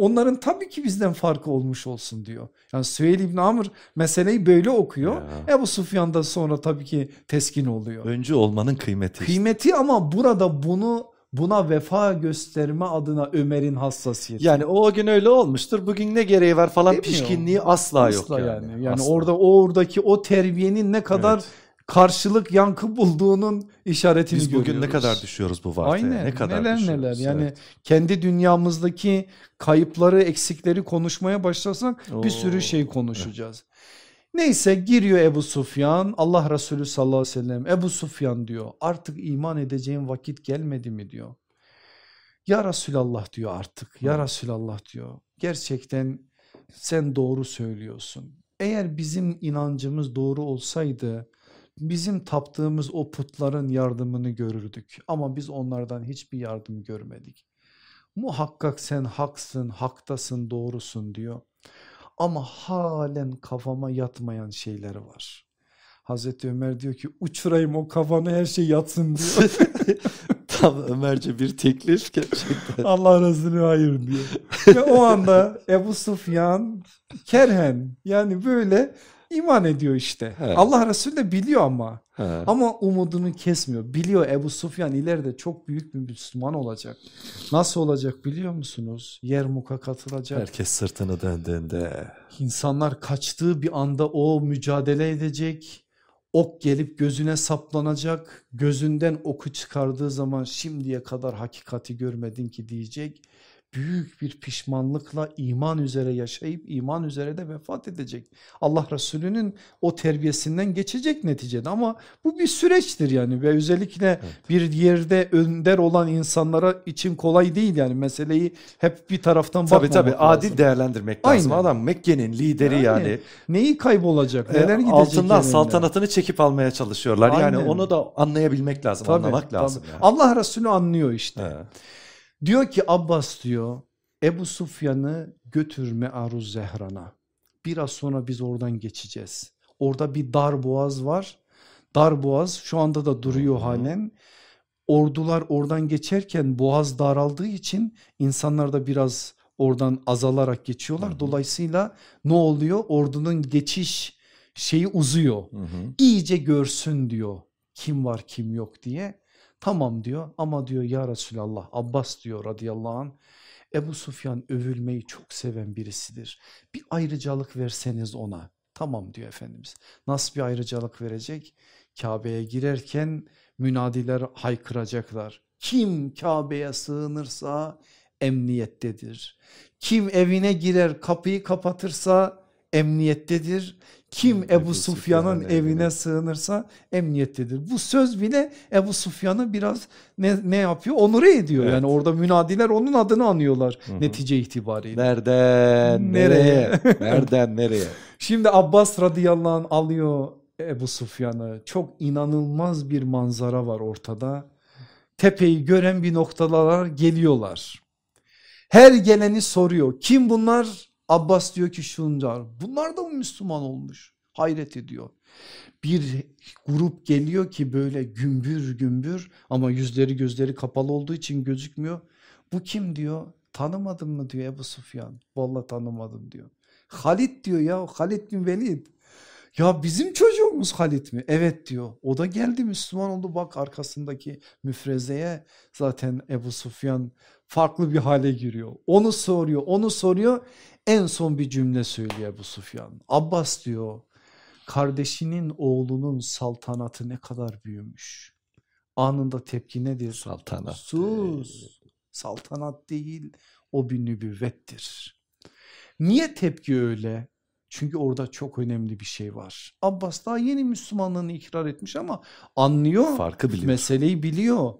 Onların tabii ki bizden farkı olmuş olsun diyor. Yani Süheyl İbn Amr meseleyi böyle okuyor. Ya. Ebu Sufyan da sonra tabii ki teskin oluyor. Öncü olmanın kıymeti. Kıymeti ama burada bunu buna vefa gösterme adına Ömer'in hassasiyeti. Yani o gün öyle olmuştur. Bugün ne gereği var falan Demiyor. pişkinliği asla, asla yok yani. Yani, yani asla. orada oradaki o terbiyenin ne kadar evet karşılık yankı bulduğunun işaretini Biz görüyoruz. Biz bugün ne kadar düşüyoruz bu vartaya? Aynen ne kadar neler neler yani evet. kendi dünyamızdaki kayıpları eksikleri konuşmaya başlasak Oo. bir sürü şey konuşacağız. Neyse giriyor Ebu Sufyan Allah Resulü sallallahu aleyhi ve sellem Ebu Sufyan diyor artık iman edeceğim vakit gelmedi mi diyor. Ya Resulallah diyor artık ya Resulallah diyor gerçekten sen doğru söylüyorsun. Eğer bizim inancımız doğru olsaydı bizim taptığımız o putların yardımını görürdük ama biz onlardan hiçbir yardım görmedik. Muhakkak sen haksın, haktasın, doğrusun diyor. Ama halen kafama yatmayan şeyler var. Hazreti Ömer diyor ki uçurayım o kafanı her şey yatsın diyor. Tam Ömerce bir teklif gerçekten. Allah Resulü hayır diyor. Ve o anda Ebu Sufyan kerhen yani böyle iman ediyor işte. He. Allah Resulü de biliyor ama. He. Ama umudunu kesmiyor. Biliyor Ebu Sufyan ileride çok büyük bir Müslüman olacak. Nasıl olacak biliyor musunuz? Yermuk'a katılacak. Herkes sırtını döndüğünde. İnsanlar kaçtığı bir anda o mücadele edecek. Ok gelip gözüne saplanacak. Gözünden oku çıkardığı zaman şimdiye kadar hakikati görmedin ki diyecek. Büyük bir pişmanlıkla iman üzere yaşayıp iman üzere de vefat edecek. Allah Resulü'nün o terbiyesinden geçecek neticede ama bu bir süreçtir yani ve özellikle bir yerde önder olan insanlara için kolay değil yani meseleyi hep bir taraftan Tabii bakmamak tabii lazım. adil değerlendirmek lazım. Aynen. Adam Mekke'nin lideri Yani yani. Neyi kaybolacak? E, Neler gidecek? altından elinden? saltanatını çekip almaya çalışıyorlar. Yani Aynen. onu da anlayabilmek lazım, Tabii, anlamak tabii. lazım. Yani. Allah Resulü anlıyor işte. He. Diyor ki Abbas diyor Ebu Sufyan'ı götür Me'aruz Zehran'a. Biraz sonra biz oradan geçeceğiz. Orada bir dar boğaz var. Dar boğaz şu anda da duruyor halen. Ordular oradan geçerken boğaz daraldığı için insanlar da biraz oradan azalarak geçiyorlar. Dolayısıyla ne oluyor? Ordunun geçiş şeyi uzuyor. Hı hı. İyice görsün diyor kim var kim yok diye. Tamam diyor ama diyor ya Resulallah Abbas diyor radıyallahu anh Ebu Sufyan övülmeyi çok seven birisidir. Bir ayrıcalık verseniz ona. Tamam diyor Efendimiz. Nasıl bir ayrıcalık verecek? Kabe'ye girerken münadiler haykıracaklar. Kim Kabe'ye sığınırsa emniyettedir. Kim evine girer kapıyı kapatırsa emniyettedir. Kim Ebu Sufyan'ın evine. sığınırsa emniyettedir. Bu söz bile Ebu Sufyan'ı biraz ne, ne yapıyor? Onure ediyor. Evet. Yani orada münadiler onun adını anıyorlar Hı hı. netice itibariyle. Nereden Nereye? nereye? Nereden nereye? Şimdi Abbas radıyallahu anh alıyor Ebu Sufyan'ı. Çok inanılmaz bir manzara var ortada. Tepeyi gören bir noktalara geliyorlar. Her geleni soruyor. Kim bunlar? Abbas diyor ki şunlar. Bunlar da mı Müslüman olmuş? Hayret ediyor. Bir grup geliyor ki böyle gümbür gümbür ama yüzleri gözleri kapalı olduğu için gözükmüyor. Bu kim diyor? Tanımadın mı diyor Ebu Sufyan. Vallahi tanımadım diyor. Halit diyor ya Halit bin Velid. Ya bizim çocuğumuz Halit mi? Evet diyor. O da geldi Müslüman oldu bak arkasındaki müfrezeye zaten Ebu Sufyan farklı bir hale giriyor. Onu soruyor onu soruyor en son bir cümle söylüyor Ebu Sufyan. Abbas diyor kardeşinin oğlunun saltanatı ne kadar büyümüş. Anında tepki nedir? Saltanat. Sus. Saltanat değil o bir nübüvvettir. Niye tepki öyle? Çünkü orada çok önemli bir şey var. Abbas daha yeni Müslümanlığını ikrar etmiş ama anlıyor. Farkı biliyor. Meseleyi biliyor.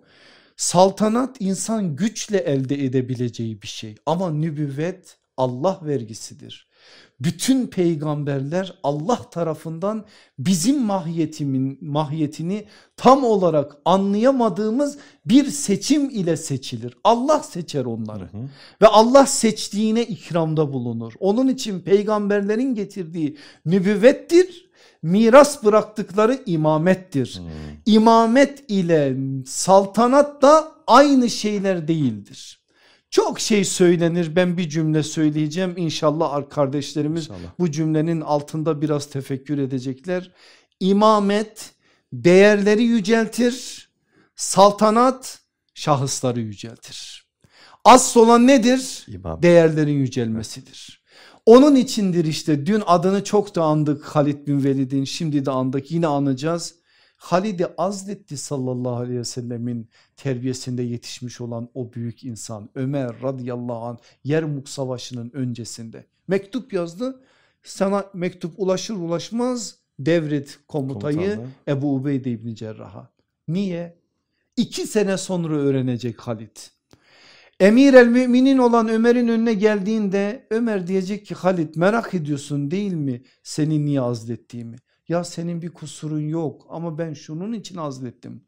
Saltanat insan güçle elde edebileceği bir şey ama nübüvvet Allah vergisidir. Bütün peygamberler Allah tarafından bizim mahiyetimin mahiyetini tam olarak anlayamadığımız bir seçim ile seçilir. Allah seçer onları. Hı hı. Ve Allah seçtiğine ikramda bulunur. Onun için peygamberlerin getirdiği nübüvvettir. Miras bıraktıkları imamettir. Hı. İmamet ile saltanat da aynı şeyler değildir. Çok şey söylenir ben bir cümle söyleyeceğim inşallah kardeşlerimiz İnşallah. bu cümlenin altında biraz tefekkür edecekler. İmamet değerleri yüceltir, saltanat şahısları yüceltir. Asıl olan nedir? İmam. Değerlerin yücelmesidir. Onun içindir işte dün adını çok da andık Halid bin Velid'in şimdi de andık yine anacağız. Halid'i azletti sallallahu aleyhi ve sellemin terbiyesinde yetişmiş olan o büyük insan Ömer radıyallahu anh Yermuk savaşının öncesinde mektup yazdı. Sana mektup ulaşır ulaşmaz devret komutayı Komutanlığı. Ebu Ubeyde İbni Cerrah'a. Niye? İki sene sonra öğrenecek Halit. Emir el müminin olan Ömer'in önüne geldiğinde Ömer diyecek ki Halit merak ediyorsun değil mi seni niye azlettiğimi? Ya senin bir kusurun yok ama ben şunun için azlettim.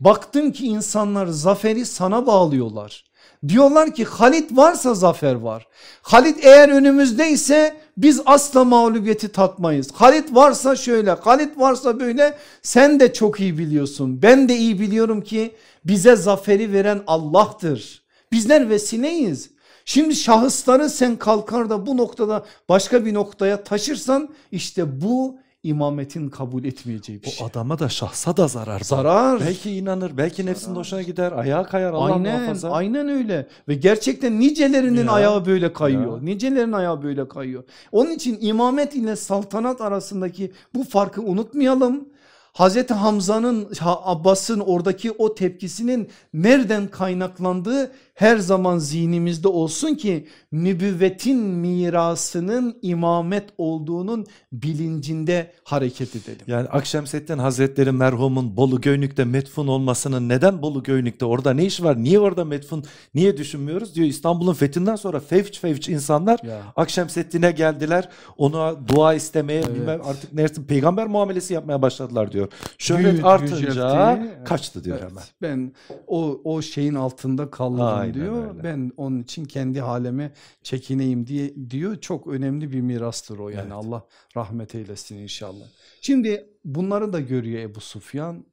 Baktım ki insanlar zaferi sana bağlıyorlar. Diyorlar ki Halit varsa zafer var. Halit eğer önümüzdeyse biz asla mağlubiyeti tatmayız. Halit varsa şöyle, Halit varsa böyle sen de çok iyi biliyorsun. Ben de iyi biliyorum ki bize zaferi veren Allah'tır. Bizler vesileyiz. Şimdi şahısları sen kalkar da bu noktada başka bir noktaya taşırsan işte bu imametin kabul etmeyeceği bir O şey. adama da şahsa da zarar. Zarar. Belki inanır, belki nefsinin hoşuna gider, ayağa kayar Allah Aynen, muhafaza. aynen öyle ve gerçekten nicelerinin Ya, ayağı böyle kayıyor. ya. Nicelerinin ayağı böyle kayıyor. Onun için imamet ile saltanat arasındaki bu farkı unutmayalım. Hazreti Hamza'nın Ha- Abbas'ın oradaki o tepkisinin nereden kaynaklandığı her zaman zihnimizde olsun ki nübüvvetin mirasının imamet olduğunun bilincinde hareket edelim. Yani Akşemseddin Hazretleri merhumun Bolu Göynük'te metfun olmasının neden Bolu Göynük'te orada ne iş var? Niye orada metfun? Niye düşünmüyoruz? Diyor İstanbul'un fethinden sonra fevç fevç insanlar Ya. Akşemseddin'e geldiler. Ona dua istemeye Evet. bilmem artık neresi peygamber muamelesi yapmaya başladılar diyor. Şöhret Büyüt, artınca yüceltti. kaçtı diyor Evet, hemen. Ben o o şeyin altında kaldım Aynen diyor. öyle. Ben onun için kendi haleme çekineyim diye diyor. Çok önemli bir mirastır o yani. Evet. Allah rahmet eylesin inşallah. Şimdi bunları da görüyor Ebu Sufyan.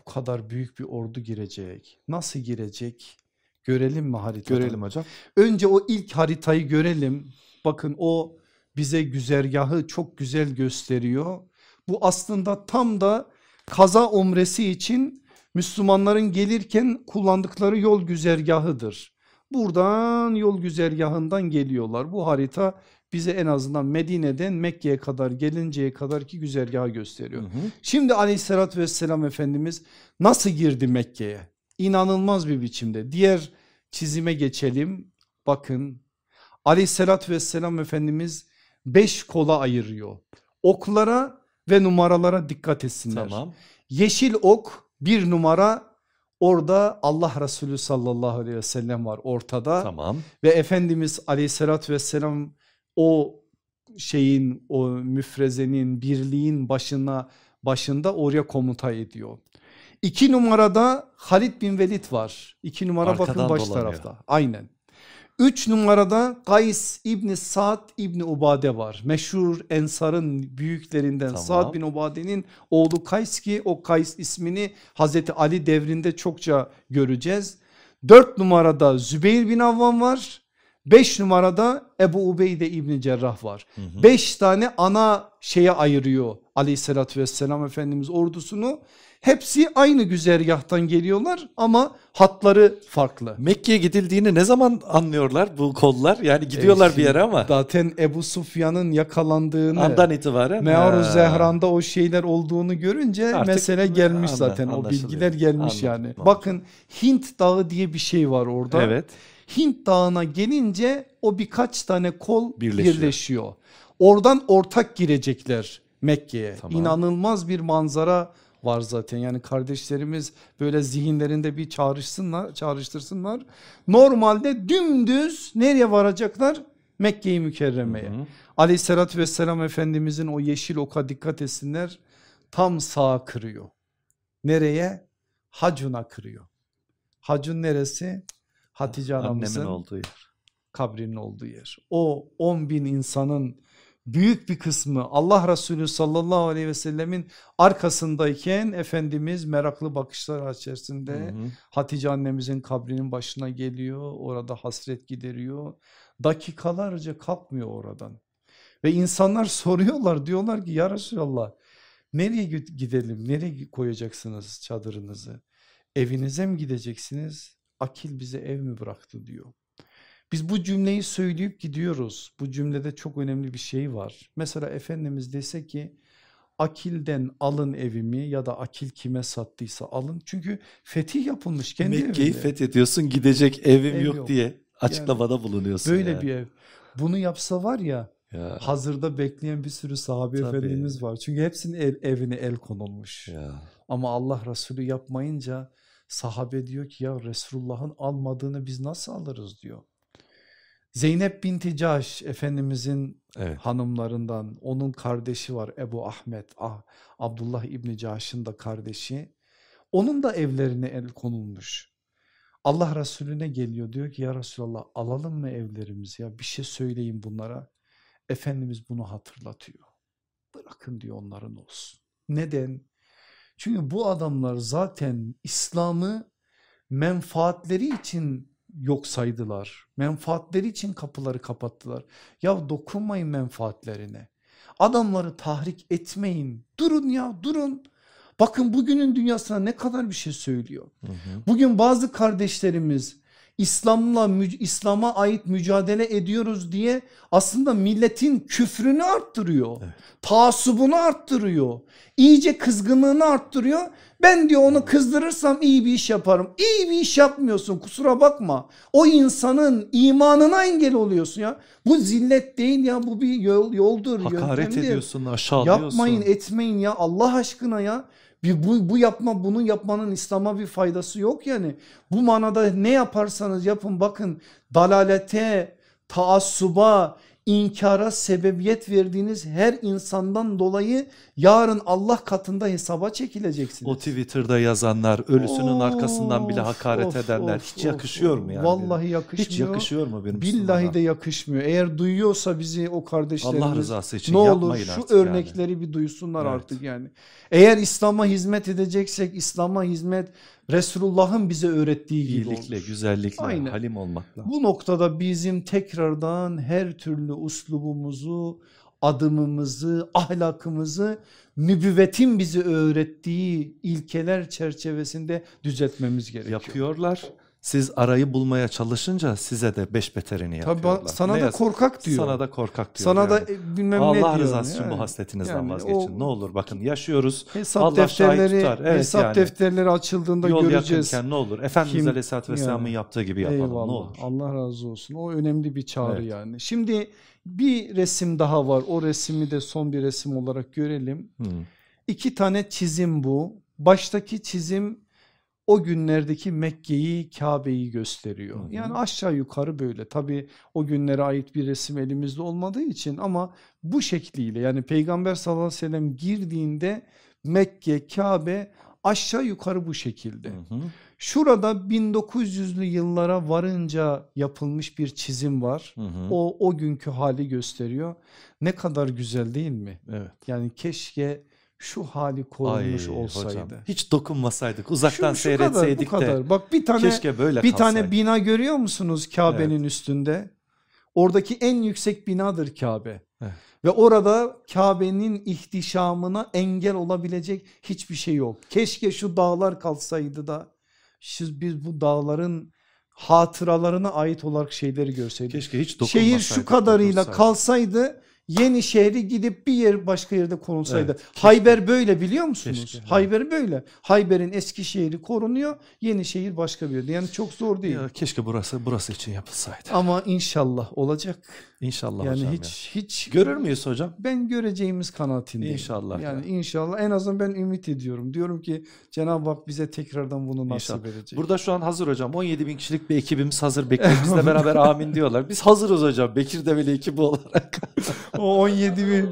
Bu kadar büyük bir ordu girecek. Nasıl girecek? Görelim mi haritadan? Görelim hocam. Önce o ilk haritayı görelim. Bakın o bize güzergahı çok güzel gösteriyor. Bu aslında tam da kaza umresi için Müslümanların gelirken kullandıkları yol güzergahıdır. Buradan yol güzergahından geliyorlar. Bu harita bize en azından Medine'den Mekke'ye kadar gelinceye kadar ki güzergahı gösteriyor. Hı hı. Şimdi aleyhissalatü vesselam Efendimiz nasıl girdi Mekke'ye? İnanılmaz bir biçimde. Diğer çizime geçelim. Bakın aleyhissalatü vesselam Efendimiz beş kola ayırıyor. Oklara ve numaralara dikkat etsinler. Tamam. Yeşil ok bir numara orada Allah Resulü sallallahu aleyhi ve sellem var ortada. Tamam. Ve Efendimiz aleyhissalatü vesselam o şeyin o müfrezenin birliğin başına başında oraya komuta ediyor. İki numarada Halid bin Velid var. İki numara Arkadan bakın baş dolanıyor. tarafta. Aynen. Üç numarada Kays İbni Sa'd İbni Ubade var. Meşhur Ensar'ın büyüklerinden Tamam. Sa'd bin Ubade'nin oğlu Kays ki o Kays ismini Hazreti Ali devrinde çokça göreceğiz. Dört numarada Zübeyir bin Avvam var. Beş numarada Ebu Ubeyde İbni Cerrah var. Hı hı. Beş tane ana şeye ayırıyor aleyhissalatü vesselam Efendimiz ordusunu. Hepsi aynı güzergahtan geliyorlar ama hatları farklı. Mekke'ye gidildiğini ne zaman anlıyorlar bu kollar? Yani gidiyorlar E, bir yere ama Zaten Ebu Sufyan'ın yakalandığını andan itibaren. Me'aruz Ha. Zehran'da o şeyler olduğunu görünce Artık mesele gelmiş anla- zaten. O bilgiler gelmiş Anladım, yani. anladım. Bakın Hint Dağı diye bir şey var orada. Evet. Hint Dağı'na gelince o birkaç tane kol Birleşiyor. birleşiyor. Oradan ortak girecekler Mekke'ye. Tamam. İnanılmaz bir manzara var zaten. Yani kardeşlerimiz böyle zihinlerinde bir çağrışsınlar, çağrıştırsınlar. Normalde dümdüz nereye varacaklar? Mekke-i Mükerreme'ye. Aleyhissalatü vesselam Efendimizin o yeşil oka dikkat etsinler. Tam sağa kırıyor. Nereye? Hacun'a kırıyor. Hacun neresi? Hatice anamızın olduğu yer. kabrinin olduğu yer. O 10 bin insanın büyük bir kısmı Allah Resulü sallallahu aleyhi ve sellemin arkasındayken Efendimiz meraklı bakışlar içerisinde Hı hı. Hatice annemizin kabrinin başına geliyor. Orada hasret gideriyor. Dakikalarca kalkmıyor oradan. Ve insanlar soruyorlar diyorlar ki ya Resulallah nereye gid- gidelim? Nereye koyacaksınız çadırınızı? Evinize mi gideceksiniz? Akil bize ev mi bıraktı diyor. Biz bu cümleyi söyleyip gidiyoruz. Bu cümlede çok önemli bir şey var. Mesela Efendimiz dese ki Akil'den alın evimi ya da Akil kime sattıysa alın. Çünkü fetih yapılmış kendi Mekke'yi evinde. fethediyorsun gidecek evim Ev yok, yok. diye açıklamada bulunuyorsun. Böyle yani. bir ev. Bunu yapsa var ya Ya, hazırda bekleyen bir sürü sahabe Tabii. efendimiz var. Çünkü hepsinin ev, evine el konulmuş. ya. Ama Allah Resulü yapmayınca sahabe diyor ki ya Resulullah'ın almadığını biz nasıl alırız diyor. Zeynep binti Caş Efendimizin Evet. hanımlarından onun kardeşi var Ebu Ahmet ah, Abdullah İbni Caş'ın da kardeşi onun da evlerine el konulmuş. Allah Resulüne geliyor diyor ki ya Resulallah alalım mı evlerimizi ya bir şey söyleyin bunlara. Efendimiz bunu hatırlatıyor. Bırakın diyor onların olsun. Neden? Çünkü bu adamlar zaten İslam'ı menfaatleri için yok saydılar. Menfaatleri için kapıları kapattılar. Ya dokunmayın menfaatlerine. Adamları tahrik etmeyin. Durun ya durun. Bakın bugünün dünyasına ne kadar bir şey söylüyor. Hı hı. Bugün bazı kardeşlerimiz İslam'la İslam'a ait mücadele ediyoruz diye aslında milletin küfrünü arttırıyor. Evet. Taassubunu arttırıyor. İyice kızgınlığını arttırıyor. Ben diyor onu kızdırırsam iyi bir iş yaparım. İyi bir iş yapmıyorsun kusura bakma. O insanın imanına engel oluyorsun ya. Bu zillet değil ya bu bir yol, yoldur. Hakaret ediyorsun, aşağılıyorsun. Yapmayın etmeyin ya Allah aşkına ya. Bir bu, bu yapma bunu yapmanın İslam'a bir faydası yok yani. Bu manada ne yaparsanız yapın bakın dalalete, taassuba, inkara sebebiyet verdiğiniz her insandan dolayı yarın Allah katında hesaba çekileceksiniz. O Twitter'da yazanlar, ölüsünün arkasından bile Of, hakaret of, edenler of, hiç of, yakışıyor of. mu yani? Vallahi yakışmıyor. Hiç yakışıyor mu benim Billahi de yakışmıyor. Eğer duyuyorsa bizi o kardeşlerimiz Allah rızası için ne olur şu artık yani. örnekleri bir duysunlar Evet. artık yani. Eğer İslam'a hizmet edeceksek İslam'a hizmet Resulullah'ın bize öğrettiği gibi İyilikle, olur. güzellikle, Aynen. halim olmakla. Bu noktada bizim tekrardan her türlü uslubumuzu, adımımızı, ahlakımızı nübüvvetin bize öğrettiği ilkeler çerçevesinde düzeltmemiz gerekiyor. Yapıyorlar. Siz arayı bulmaya çalışınca size de beş beterini Tabii yapıyorlar. sana Ne da yaz- korkak diyor. Sana da korkak diyor. Sana yani. da e, bilmem ne diyor. Allah rızası için yani. bu hasletinizden Yani vazgeçin. o- Ne olur bakın yaşıyoruz. Hesap Allah defterleri tutar. Evet hesap yani. defterleri açıldığında Yol göreceğiz. yakınken ne olur? Efendimiz Kim- Aleyhisselatü Vesselam'ın Yani. yaptığı gibi yapalım Eyvallah. ne olur? Allah razı olsun. O önemli bir çağrı Evet. yani. Şimdi bir resim daha var. O resmi de son bir resim olarak görelim. Hı. İki tane çizim bu. Baştaki çizim o günlerdeki Mekke'yi, Kabe'yi gösteriyor. Hı hı. Yani aşağı yukarı böyle. Tabii o günlere ait bir resim elimizde olmadığı için ama bu şekliyle yani Peygamber sallallahu aleyhi ve sellem girdiğinde Mekke, Kabe aşağı yukarı bu şekilde. Hı hı. Şurada 1900'lü yıllara varınca yapılmış bir çizim var. Hı hı. O o günkü hali gösteriyor. Ne kadar güzel değil mi? Evet. Yani keşke şu hali korunmuş Ay olsaydı. hocam hiç dokunmasaydık uzaktan Şu- şu kadar, bu seyretseydik de kadar. Bak bir tane keşke böyle bir kalsaydı. tane bina görüyor musunuz Kabe'nin üstünde? Oradaki en yüksek binadır Kabe. Evet. Ve orada Kabe'nin ihtişamına engel olabilecek hiçbir şey yok. Keşke şu dağlar kalsaydı da siz biz bu dağların hatıralarına ait olarak şeyleri görseydik. Keşke hiç dokunmasaydık. Şehir şu kadarıyla dokunsaydık. kalsaydı yeni şehri gidip bir yer başka yerde konulsaydı. Evet, keşke. Hayber böyle biliyor musunuz? Keşke, evet. Hayber böyle. Hayber'in eski şehri korunuyor yeni şehir başka bir yerde. Yani çok zor değil. Ya keşke burası burası için yapılsaydı. Ama inşallah olacak. İnşallah yani hocam hiç hiç. Görür müyüz hocam? ben göreceğimiz kanaatindeyim. İnşallah Yani ya. inşallah en azından ben ümit ediyorum. Diyorum ki Cenab-ı Hak bize tekrardan bunu nasip İnşallah. edecek. Burada şu an hazır hocam. 17 bin kişilik bir ekibimiz hazır bekliyor. Bizle beraber amin diyorlar. Biz hazırız hocam. Bekir Develi ekibi olarak. o 17 bin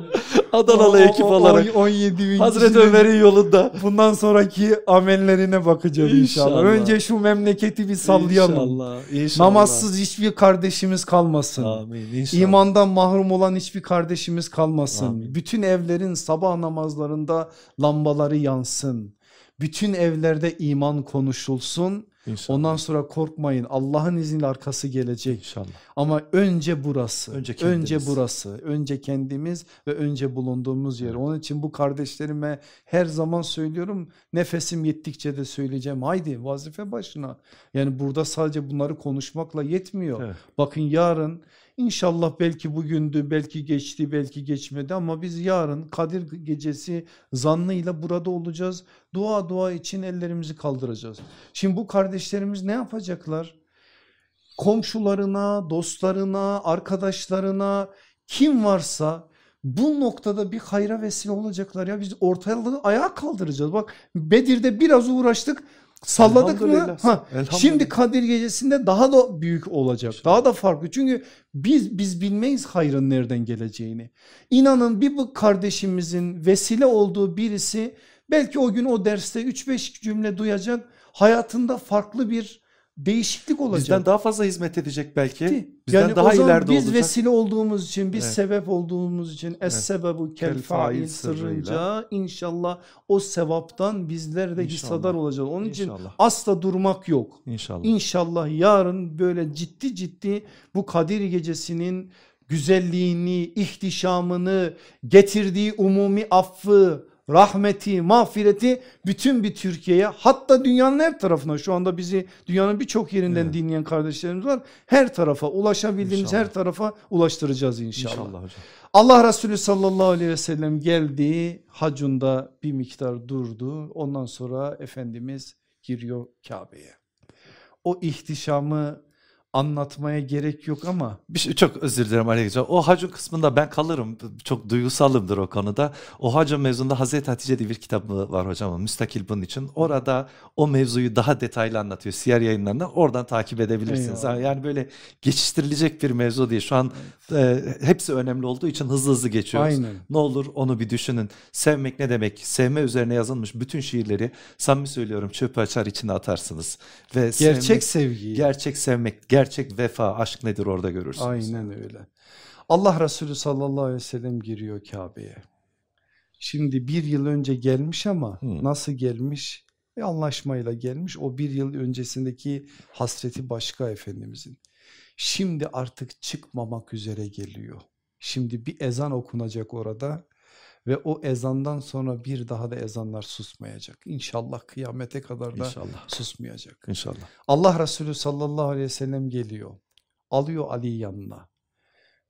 Adanalı o- ekip o- olarak. 17 bin Hazreti Ömer'in yolunda. Bundan sonraki amellerine bakacağız inşallah. İnşallah. Önce şu memleketi bir sallayalım. İnşallah. İnşallah. Namazsız hiçbir kardeşimiz kalmasın. Amin. İnşallah. İmandan mahrum olan hiçbir kardeşimiz kalmasın. Amin. Bütün evlerin sabah namazlarında lambaları yansın. Bütün evlerde iman konuşulsun. İnşallah. Ondan sonra korkmayın. Allah'ın izniyle arkası gelecek. İnşallah. Ama önce burası. Önce Önce, kendimiz. burası. Önce kendimiz ve önce bulunduğumuz yer. Onun için bu kardeşlerime her zaman söylüyorum. Nefesim yettikçe de söyleyeceğim. Haydi vazife başına. Yani burada sadece bunları konuşmakla yetmiyor. Evet. Bakın yarın inşallah belki bugündü, belki geçti, belki geçmedi ama biz yarın Kadir gecesi zannıyla burada olacağız. Dua dua için ellerimizi kaldıracağız. Şimdi bu kardeşlerimiz ne yapacaklar? Komşularına, dostlarına, arkadaşlarına kim varsa bu noktada bir hayra vesile olacaklar ya biz ortalığı ayağa kaldıracağız. Bak Bedir'de biraz uğraştık Salladık mı? Ha, şimdi Kadir gecesinde daha da büyük olacak. Daha da farklı. Çünkü biz biz bilmeyiz hayrın nereden geleceğini. İnanın bir bu kardeşimizin vesile olduğu birisi belki o gün o derste 3-5 cümle duyacak. Hayatında farklı bir değişiklik olacak. Bizden daha fazla hizmet edecek belki. Bitti. Bizden yani daha o zaman ileride biz olacak. vesile olduğumuz için, biz Evet. sebep olduğumuz için es Evet. sebebu kel fail sırrınca inşallah o sevaptan bizler de İnşallah. hissedar olacağız. Onun için İnşallah. asla durmak yok. İnşallah. İnşallah yarın böyle ciddi ciddi bu Kadir gecesinin güzelliğini, ihtişamını, getirdiği umumi affı, rahmeti, mağfireti bütün bir Türkiye'ye hatta dünyanın her tarafına şu anda bizi dünyanın birçok yerinden Evet. dinleyen kardeşlerimiz var. Her tarafa ulaşabildiğimiz İnşallah. her tarafa ulaştıracağız inşallah. İnşallah hocam. Allah Resulü sallallahu aleyhi ve sellem geldi hacunda bir miktar durdu ondan sonra Efendimiz giriyor Kabe'ye. O ihtişamı anlatmaya gerek yok ama Bir şey, çok özür dilerim Ali Hocam. O hacun kısmında ben kalırım. Çok duygusalımdır o konuda. O hacun mevzunda Hazreti Hatice diye bir kitabı var hocam. Müstakil bunun için. Orada o mevzuyu daha detaylı anlatıyor. Siyer yayınlarında. Oradan takip edebilirsiniz. Eyvallah. Yani böyle geçiştirilecek bir mevzu değil. Şu an e, hepsi önemli olduğu için hızlı hızlı geçiyoruz. aynen Ne olur onu bir düşünün. Sevmek ne demek? Sevme üzerine yazılmış bütün şiirleri samimi söylüyorum çöpü açar içine atarsınız. Ve gerçek sevmek- sevgiyi gerçek sevmek, gerçek vefa, aşk nedir orada görürsünüz. aynen öyle. Allah Resulü sallallahu aleyhi ve sellem giriyor Kabe'ye. Şimdi bir yıl önce gelmiş ama Hı. nasıl gelmiş? Bir anlaşmayla gelmiş. O bir yıl öncesindeki hasreti başka Efendimizin. Şimdi artık çıkmamak üzere geliyor. Şimdi bir ezan okunacak orada ve o ezandan sonra bir daha da ezanlar susmayacak. İnşallah kıyamete kadar da İnşallah. susmayacak. İnşallah. Allah Resulü sallallahu aleyhi ve sellem geliyor. Alıyor Ali'yi yanına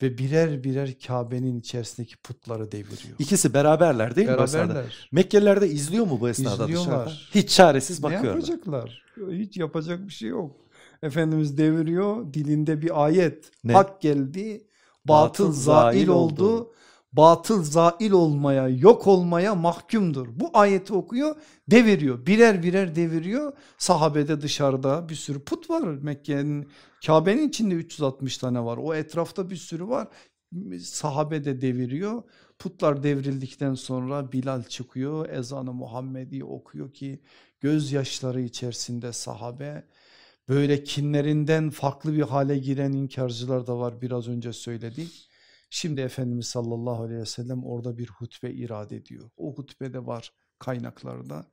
ve birer birer Kabe'nin içerisindeki putları deviriyor. İkisi beraberler değil mi? bu esnada? Beraberler. Mekkeliler de izliyor mu bu esnada İzliyorlar. dışarıda? Hiç çaresiz Ne bakıyorlar. yapacaklar? Hiç yapacak bir şey yok. Efendimiz deviriyor dilinde bir ayet. Ne? Hak geldi, batıl, Batıl zail zail oldu. oldu. Batıl zail olmaya, yok olmaya mahkumdur. Bu ayeti okuyor, deviriyor. Birer birer deviriyor. Sahabede dışarıda bir sürü put var. Mekke'nin, Kabe'nin içinde 360 tane var. O etrafta bir sürü var. Sahabede deviriyor. Putlar devrildikten sonra Bilal çıkıyor. Ezanı Muhammedi okuyor ki gözyaşları içerisinde sahabe böyle kinlerinden farklı bir hale giren inkarcılar da var biraz önce söyledik. Şimdi Efendimiz sallallahu aleyhi ve sellem orada bir hutbe irade ediyor. O hutbede var kaynaklarda.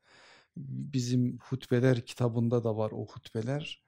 Bizim hutbeler kitabında da var o hutbeler.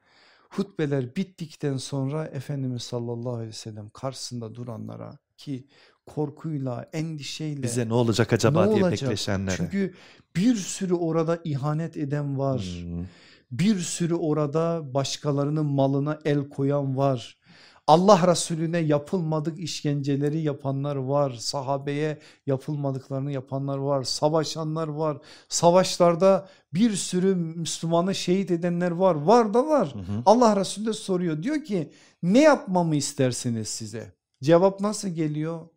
Hutbeler bittikten sonra Efendimiz sallallahu aleyhi ve sellem karşısında duranlara ki korkuyla, endişeyle Bize ne olacak acaba ne diye olacak? bekleşenlere. Çünkü bir sürü orada ihanet eden var. Hmm. Bir sürü orada başkalarının malına el koyan var. Allah Resulüne yapılmadık işkenceleri yapanlar var. Sahabeye yapılmadıklarını yapanlar var. Savaşanlar var. Savaşlarda bir sürü Müslümanı şehit edenler var. Var da var. Hı hı. Allah Resulü de soruyor. Diyor ki ne yapmamı istersiniz size? Cevap nasıl geliyor?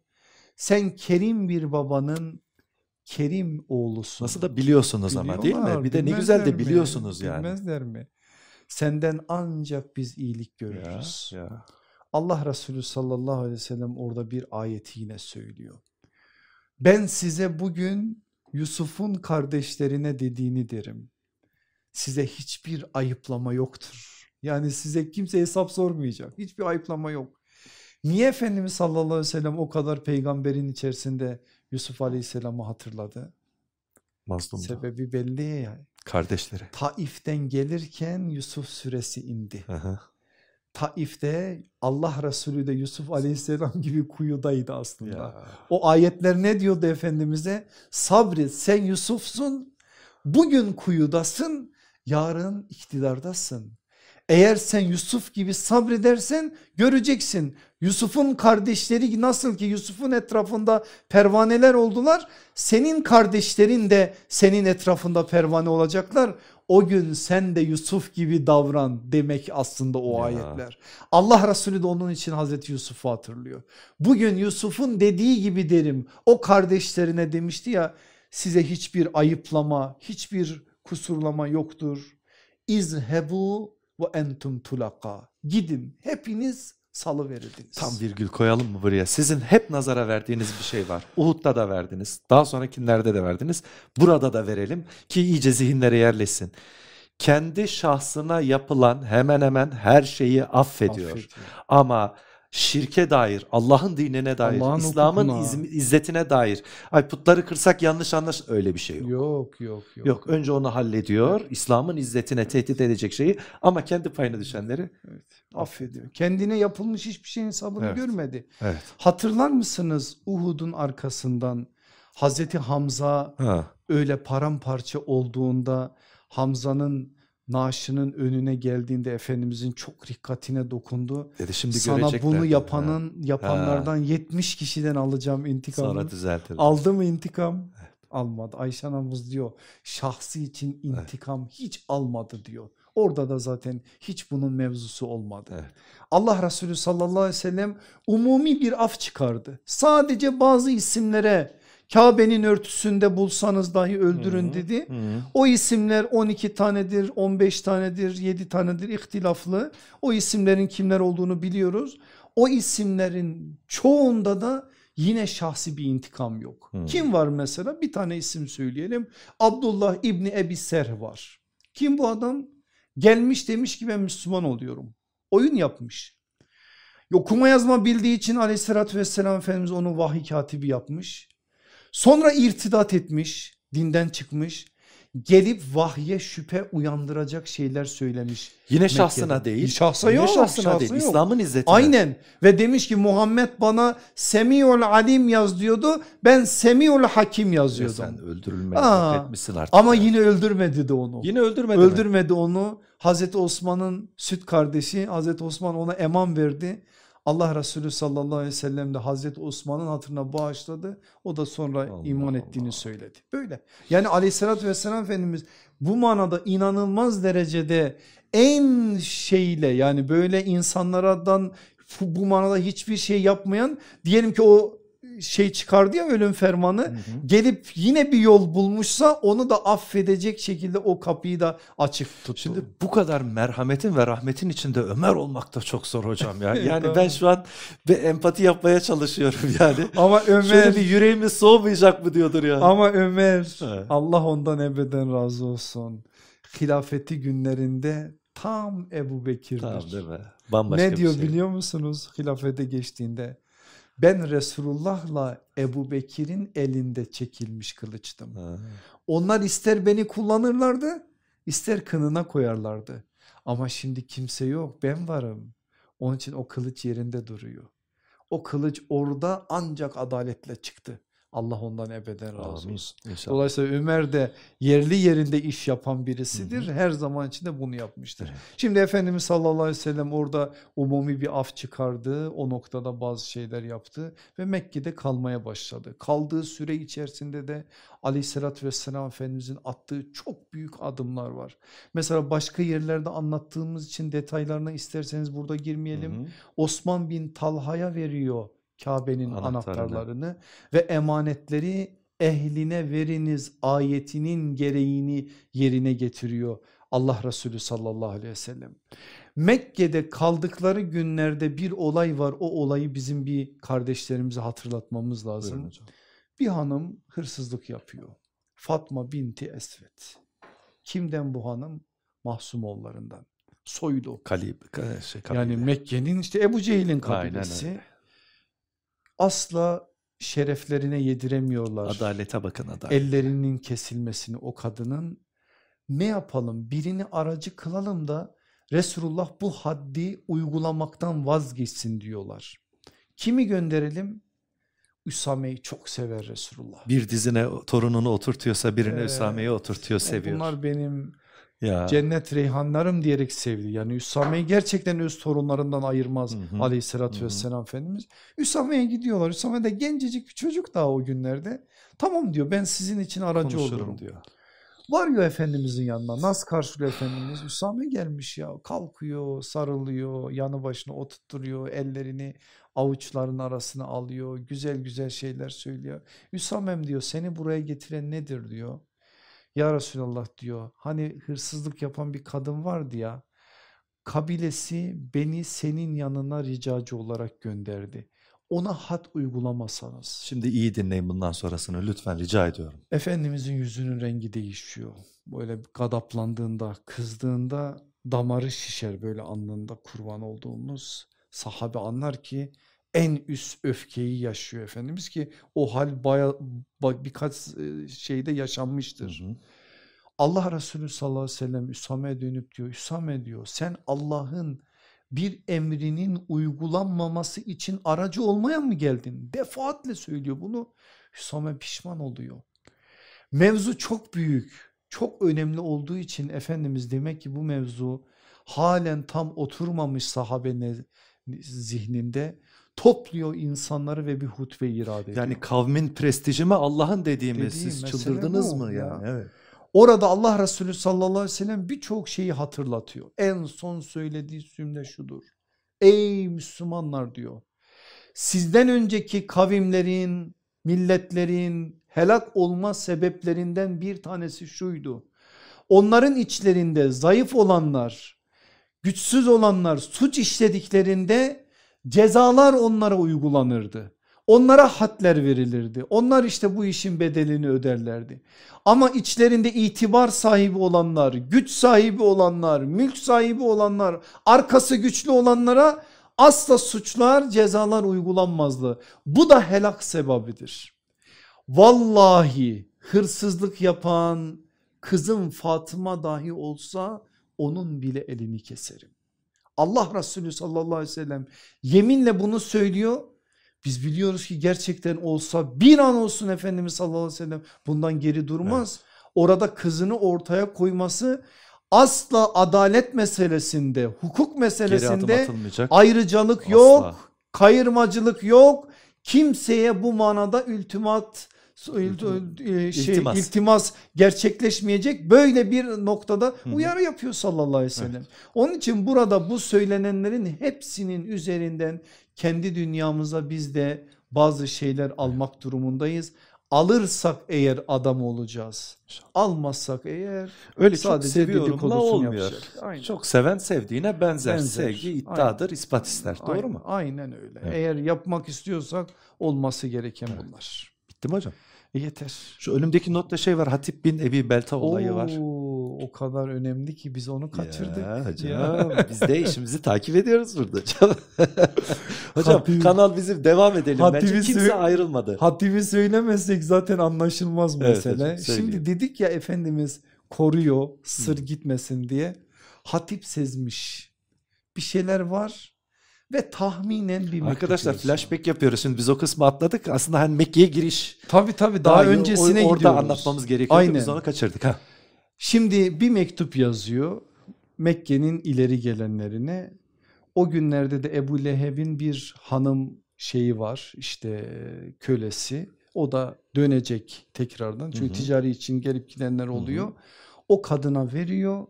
Sen kerim bir babanın kerim oğlusun. Nasıl da biliyorsunuz ama değil mi? Bir de ne güzel de mi? biliyorsunuz yani. Bilmezler mi? Senden ancak biz iyilik Ya, görürüz. ya. Allah Resulü sallallahu aleyhi ve sellem orada bir ayeti yine söylüyor. Ben size bugün Yusuf'un kardeşlerine dediğini derim. Size hiçbir ayıplama yoktur. Yani size kimse hesap sormayacak. Hiçbir ayıplama yok. Niye Efendimiz sallallahu aleyhi ve sellem o kadar peygamberin içerisinde Yusuf aleyhisselamı hatırladı? Mazlumdu. Sebebi belli yani. Kardeşleri. Taif'ten gelirken Yusuf suresi indi. Hı. Taif'te Allah Resulü de Yusuf aleyhisselam gibi kuyudaydı aslında. Ya. O ayetler ne diyordu Efendimiz'e? Sabret sen Yusuf'sun bugün kuyudasın yarın iktidardasın. Eğer sen Yusuf gibi sabredersen göreceksin. Yusuf'un kardeşleri nasıl ki Yusuf'un etrafında pervaneler oldular. Senin kardeşlerin de senin etrafında pervane olacaklar. O gün sen de Yusuf gibi davran demek aslında o Ya. ayetler. Allah Resulü de onun için Hazreti Yusuf'u hatırlıyor. Bugün Yusuf'un dediği gibi derim o kardeşlerine demişti ya size hiçbir ayıplama hiçbir kusurlama yoktur. İzhebu ve entum tulaka. Gidin hepiniz salı verildiniz. Tam virgül koyalım mı buraya? Sizin hep nazara verdiğiniz bir şey var. Uhud'da da verdiniz. Daha sonrakilerde de verdiniz. Burada da verelim ki iyice zihinlere yerleşsin. Kendi şahsına yapılan hemen hemen her şeyi affediyor. Affediyor. Ama şirke dair, Allah'ın dinine dair, Allah'ın İslam'ın izm- izzetine dair. Ay putları kırsak yanlış anlaş öyle bir şey yok. Yok yok yok. Yok önce onu hallediyor. İslam'ın izzetine tehdit edecek şeyi ama kendi payına düşenleri. Evet, affediyor. Kendine yapılmış hiçbir şeyin hesabını Evet. görmedi. Evet. Hatırlar mısınız Uhud'un arkasından Hazreti Hamza Ha. öyle paramparça olduğunda Hamza'nın naaşının önüne geldiğinde Efendimizin çok dikkatine dokundu. Dedi şimdi Sana bunu yapanın yapanlardan 70 kişiden alacağım Ha. intikamını. sonra düzeltir. Aldı mı intikam? Almadı. Ayşe anamız diyor şahsi için intikam hiç almadı diyor. Orada da zaten hiç bunun mevzusu olmadı. Evet. Allah Resulü sallallahu aleyhi ve sellem umumi bir af çıkardı. Sadece bazı isimlere Kabe'nin örtüsünde bulsanız dahi öldürün Hı hı, dedi. hı. O isimler 12 tanedir, 15 tanedir, 7 tanedir ihtilaflı. O isimlerin kimler olduğunu biliyoruz. O isimlerin çoğunda da yine şahsi bir intikam yok. Hmm. Kim var mesela? Bir tane isim söyleyelim. Abdullah İbni Ebi Ser var. Kim bu adam? Gelmiş demiş ki ben Müslüman oluyorum. Oyun yapmış. Okuma yazma bildiği için aleyhissalatü vesselam Efendimiz onu vahiy katibi yapmış. Sonra irtidat etmiş, dinden çıkmış. Gelip vahye şüphe uyandıracak şeyler söylemiş. Yine şahsına Mekke'de. değil. Şahsa Yine yok, şahsına şahsa değil. İslam'ın izzetine. Aynen ve demiş ki Muhammed bana Semiul Alim yaz diyordu. Ben Semiul Hakim Ya yazıyordum. Sen öldürülmeyi Aa, hak etmişsin artık. Ama ya. yine öldürmedi de onu. yine öldürmedi mi? Öldürmedi onu. Hazreti Osman'ın süt kardeşi Hazreti Osman ona eman verdi. Allah Resulü sallallahu aleyhi ve sellem de Hazreti Osman'ın hatırına bağışladı. O da sonra Allah iman Allah. ettiğini söyledi. Böyle. Yani aleyhissalatü vesselam Efendimiz bu manada inanılmaz derecede en şeyle yani böyle insanlardan bu, bu manada hiçbir şey yapmayan diyelim ki o şey çıkardı ya ölüm fermanı Hı hı. gelip yine bir yol bulmuşsa onu da affedecek şekilde o kapıyı da açık tuttu. Şimdi bu kadar merhametin ve rahmetin içinde Ömer olmak da çok zor hocam ya. Yani ben şu an bir empati yapmaya çalışıyorum yani. ama Ömer Şöyle bir yüreğimiz soğumayacak mı diyordur ya. ama Ömer He. Allah ondan ebeden razı olsun. Hilafeti günlerinde tam Ebu Bekir'dir. Tamam değil mi? Bambaşka ne diyor şey. biliyor musunuz hilafete geçtiğinde? Ben Resulullah'la Ebu Bekir'in elinde çekilmiş kılıçtım. Ha. Onlar ister beni kullanırlardı ister kınına koyarlardı. Ama şimdi kimse yok ben varım. Onun için o kılıç yerinde duruyor. O kılıç orada ancak adaletle çıktı. Allah ondan ebeden razı olsun. İnşallah. Dolayısıyla Ömer de yerli yerinde iş yapan birisidir. Her zaman içinde bunu yapmıştır. Evet. Şimdi Efendimiz sallallahu aleyhi ve sellem orada umumi bir af çıkardı. O noktada bazı şeyler yaptı ve Mekke'de kalmaya başladı. Kaldığı süre içerisinde de aleyhissalatü vesselam Efendimizin attığı çok büyük adımlar var. Mesela başka yerlerde anlattığımız için detaylarına isterseniz burada girmeyelim. Hı hı. Osman bin Talha'ya veriyor Kabe'nin anahtarlarını ve emanetleri ehline veriniz ayetinin gereğini yerine getiriyor Allah Resulü sallallahu aleyhi ve sellem. Mekke'de kaldıkları günlerde bir olay var o olayı bizim bir kardeşlerimize hatırlatmamız lazım. Bir hanım hırsızlık yapıyor. Fatma binti Esvet. Kimden bu hanım? Mahsumoğullarından. Soylu. Kalib, ka- şey, Yani kabile. Mekke'nin işte Ebu Cehil'in Aynen kabilesi. öyle. Asla şereflerine yediremiyorlar. Adalete bakın adalet. Ellerinin kesilmesini o kadının. Ne yapalım birini aracı kılalım da Resulullah bu haddi uygulamaktan vazgeçsin diyorlar. Kimi gönderelim? Üsame'yi çok sever Resulullah. Bir dizine torununu oturtuyorsa birine Evet. Üsame'yi oturtuyor, seviyor. Bunlar benim ya. cennet reyhanlarım diyerek sevdi. Yani Üsame'yi gerçekten öz torunlarından ayırmaz Hı hı. aleyhissalatü Hı vesselam Efendimiz. Üsame'ye gidiyorlar. Üsame de gencecik bir çocuk daha o günlerde. Tamam diyor ben sizin için aracı Konuşurum olurum. diyor. Varıyor Efendimizin yanına. Nasıl karşılıyor Efendimiz? Üsame gelmiş ya. Kalkıyor, sarılıyor, yanı başına oturtturuyor, ellerini avuçların arasına alıyor. Güzel güzel şeyler söylüyor. Üsamem diyor seni buraya getiren nedir diyor. Ya Resulallah diyor hani hırsızlık yapan bir kadın vardı ya kabilesi beni senin yanına ricacı olarak gönderdi. Ona hat uygulamasanız. Şimdi iyi dinleyin bundan sonrasını lütfen rica ediyorum. Efendimizin yüzünün rengi değişiyor. Böyle gadaplandığında, kızdığında damarı şişer böyle alnında kurban olduğumuz sahabe anlar ki en üst öfkeyi yaşıyor Efendimiz ki o hal baya, birkaç e, şeyde yaşanmıştır. Hı hı. Allah Resulü sallallahu aleyhi ve sellem Üsame'ye dönüp diyor Üsame diyor sen Allah'ın bir emrinin uygulanmaması için aracı olmaya mı geldin? Defaatle söylüyor bunu. Hüsame pişman oluyor. Mevzu çok büyük, çok önemli olduğu için Efendimiz demek ki bu mevzu halen tam oturmamış sahabenin zihninde topluyor insanları ve bir hutbe irade ediyor. Yani kavmin prestiji mi Allah'ın dediğimiz Dediğim, siz çıldırdınız mı ya? Yani? Evet. Orada Allah Resulü sallallahu aleyhi ve sellem birçok şeyi hatırlatıyor. En son söylediği cümle şudur. Ey Müslümanlar diyor. Sizden önceki kavimlerin, milletlerin helak olma sebeplerinden bir tanesi şuydu. Onların içlerinde zayıf olanlar, güçsüz olanlar suç işlediklerinde cezalar onlara uygulanırdı. Onlara hatler verilirdi. Onlar işte bu işin bedelini öderlerdi. Ama içlerinde itibar sahibi olanlar, güç sahibi olanlar, mülk sahibi olanlar, arkası güçlü olanlara asla suçlar, cezalar uygulanmazdı. Bu da helak sebebidir. Vallahi hırsızlık yapan kızım Fatıma dahi olsa onun bile elini keserim. Allah Resulü sallallahu aleyhi ve sellem yeminle bunu söylüyor biz biliyoruz ki gerçekten olsa bir an olsun Efendimiz sallallahu aleyhi ve sellem bundan geri durmaz. Evet. Orada kızını ortaya koyması asla adalet meselesinde, hukuk meselesinde ayrıcalık asla. yok, kayırmacılık yok. Kimseye bu manada ultimat e, şey, iltimas. iltimas gerçekleşmeyecek böyle bir noktada uyarı yapıyor sallallahu aleyhi ve sellem. Evet. Onun için burada bu söylenenlerin hepsinin üzerinden kendi dünyamıza biz de bazı şeyler almak durumundayız. Alırsak eğer adam olacağız. Almazsak eğer öyle sadece seviyorumla olmuyor. Çok seven sevdiğine benzer. benzer. Sevgi iddiadır, Aynen. ispat ister. Doğru Aynen. mu? Aynen öyle. Evet. Eğer yapmak istiyorsak olması gereken evet. bunlar. Bitti mi hocam? Yeter. Şu önümdeki notta şey var Hatip bin Ebi Belta olayı Oo, var. O kadar önemli ki biz onu kaçırdık. Ya hocam ya. biz de işimizi takip ediyoruz burada. hocam Hatip, kanal bizim devam edelim. Hatibi Bence kimse ayrılmadı. Hatibi söylemezsek zaten anlaşılmaz mesele. Evet, hocam, Şimdi dedik ya Efendimiz koruyor sır Hı. gitmesin diye. Hatip sezmiş. Bir şeyler var ve tahminen bir Arkadaşlar flashback yapıyoruz şimdi biz o kısmı atladık aslında hani Mekke'ye giriş. Tabi tabi daha, daha öncesine orada gidiyoruz. anlatmamız gerekiyor Aynen. biz onu kaçırdık. Ha. Şimdi bir mektup yazıyor Mekke'nin ileri gelenlerine o günlerde de Ebu Leheb'in bir hanım şeyi var işte kölesi o da dönecek tekrardan çünkü hı hı. ticari için gelip gidenler oluyor. Hı hı. O kadına veriyor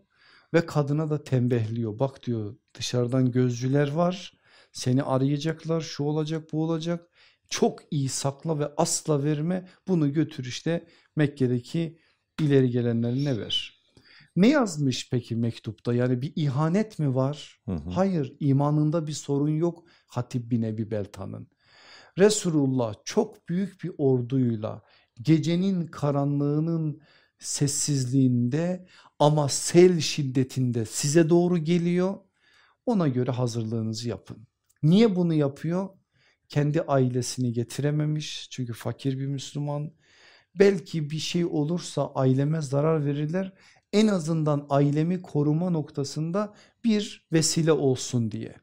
ve kadına da tembehliyor bak diyor dışarıdan gözcüler var seni arayacaklar şu olacak bu olacak. Çok iyi sakla ve asla verme bunu götür işte Mekke'deki ileri gelenlerine ver. Ne yazmış peki mektupta yani bir ihanet mi var? Hı hı. Hayır imanında bir sorun yok Hatip bin Ebi Belta'nın. Resulullah çok büyük bir orduyla gecenin karanlığının sessizliğinde ama sel şiddetinde size doğru geliyor. Ona göre hazırlığınızı yapın. Niye bunu yapıyor? Kendi ailesini getirememiş çünkü fakir bir Müslüman. Belki bir şey olursa aileme zarar verirler en azından ailemi koruma noktasında bir vesile olsun diye.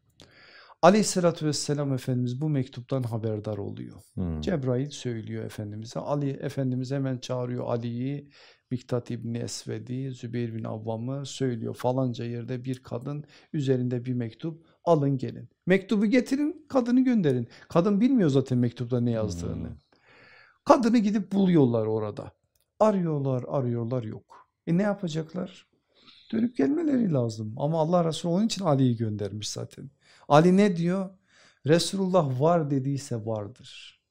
Aleyhissalatü vesselam Efendimiz bu mektuptan haberdar oluyor. Hmm. Cebrail söylüyor Efendimiz'e. Ali Efendimiz hemen çağırıyor Ali'yi, Miktat İbni Esved'i, Zübeyir bin Avvam'ı söylüyor. Falanca yerde bir kadın üzerinde bir mektup alın gelin. Mektubu getirin kadını gönderin. Kadın bilmiyor zaten mektupta ne yazdığını. Hmm. Kadını gidip buluyorlar orada. Arıyorlar arıyorlar yok. E ne yapacaklar? Dönüp gelmeleri lazım. Ama Allah Resulü onun için Ali'yi göndermiş zaten. Ali ne diyor? Resulullah var dediyse vardır.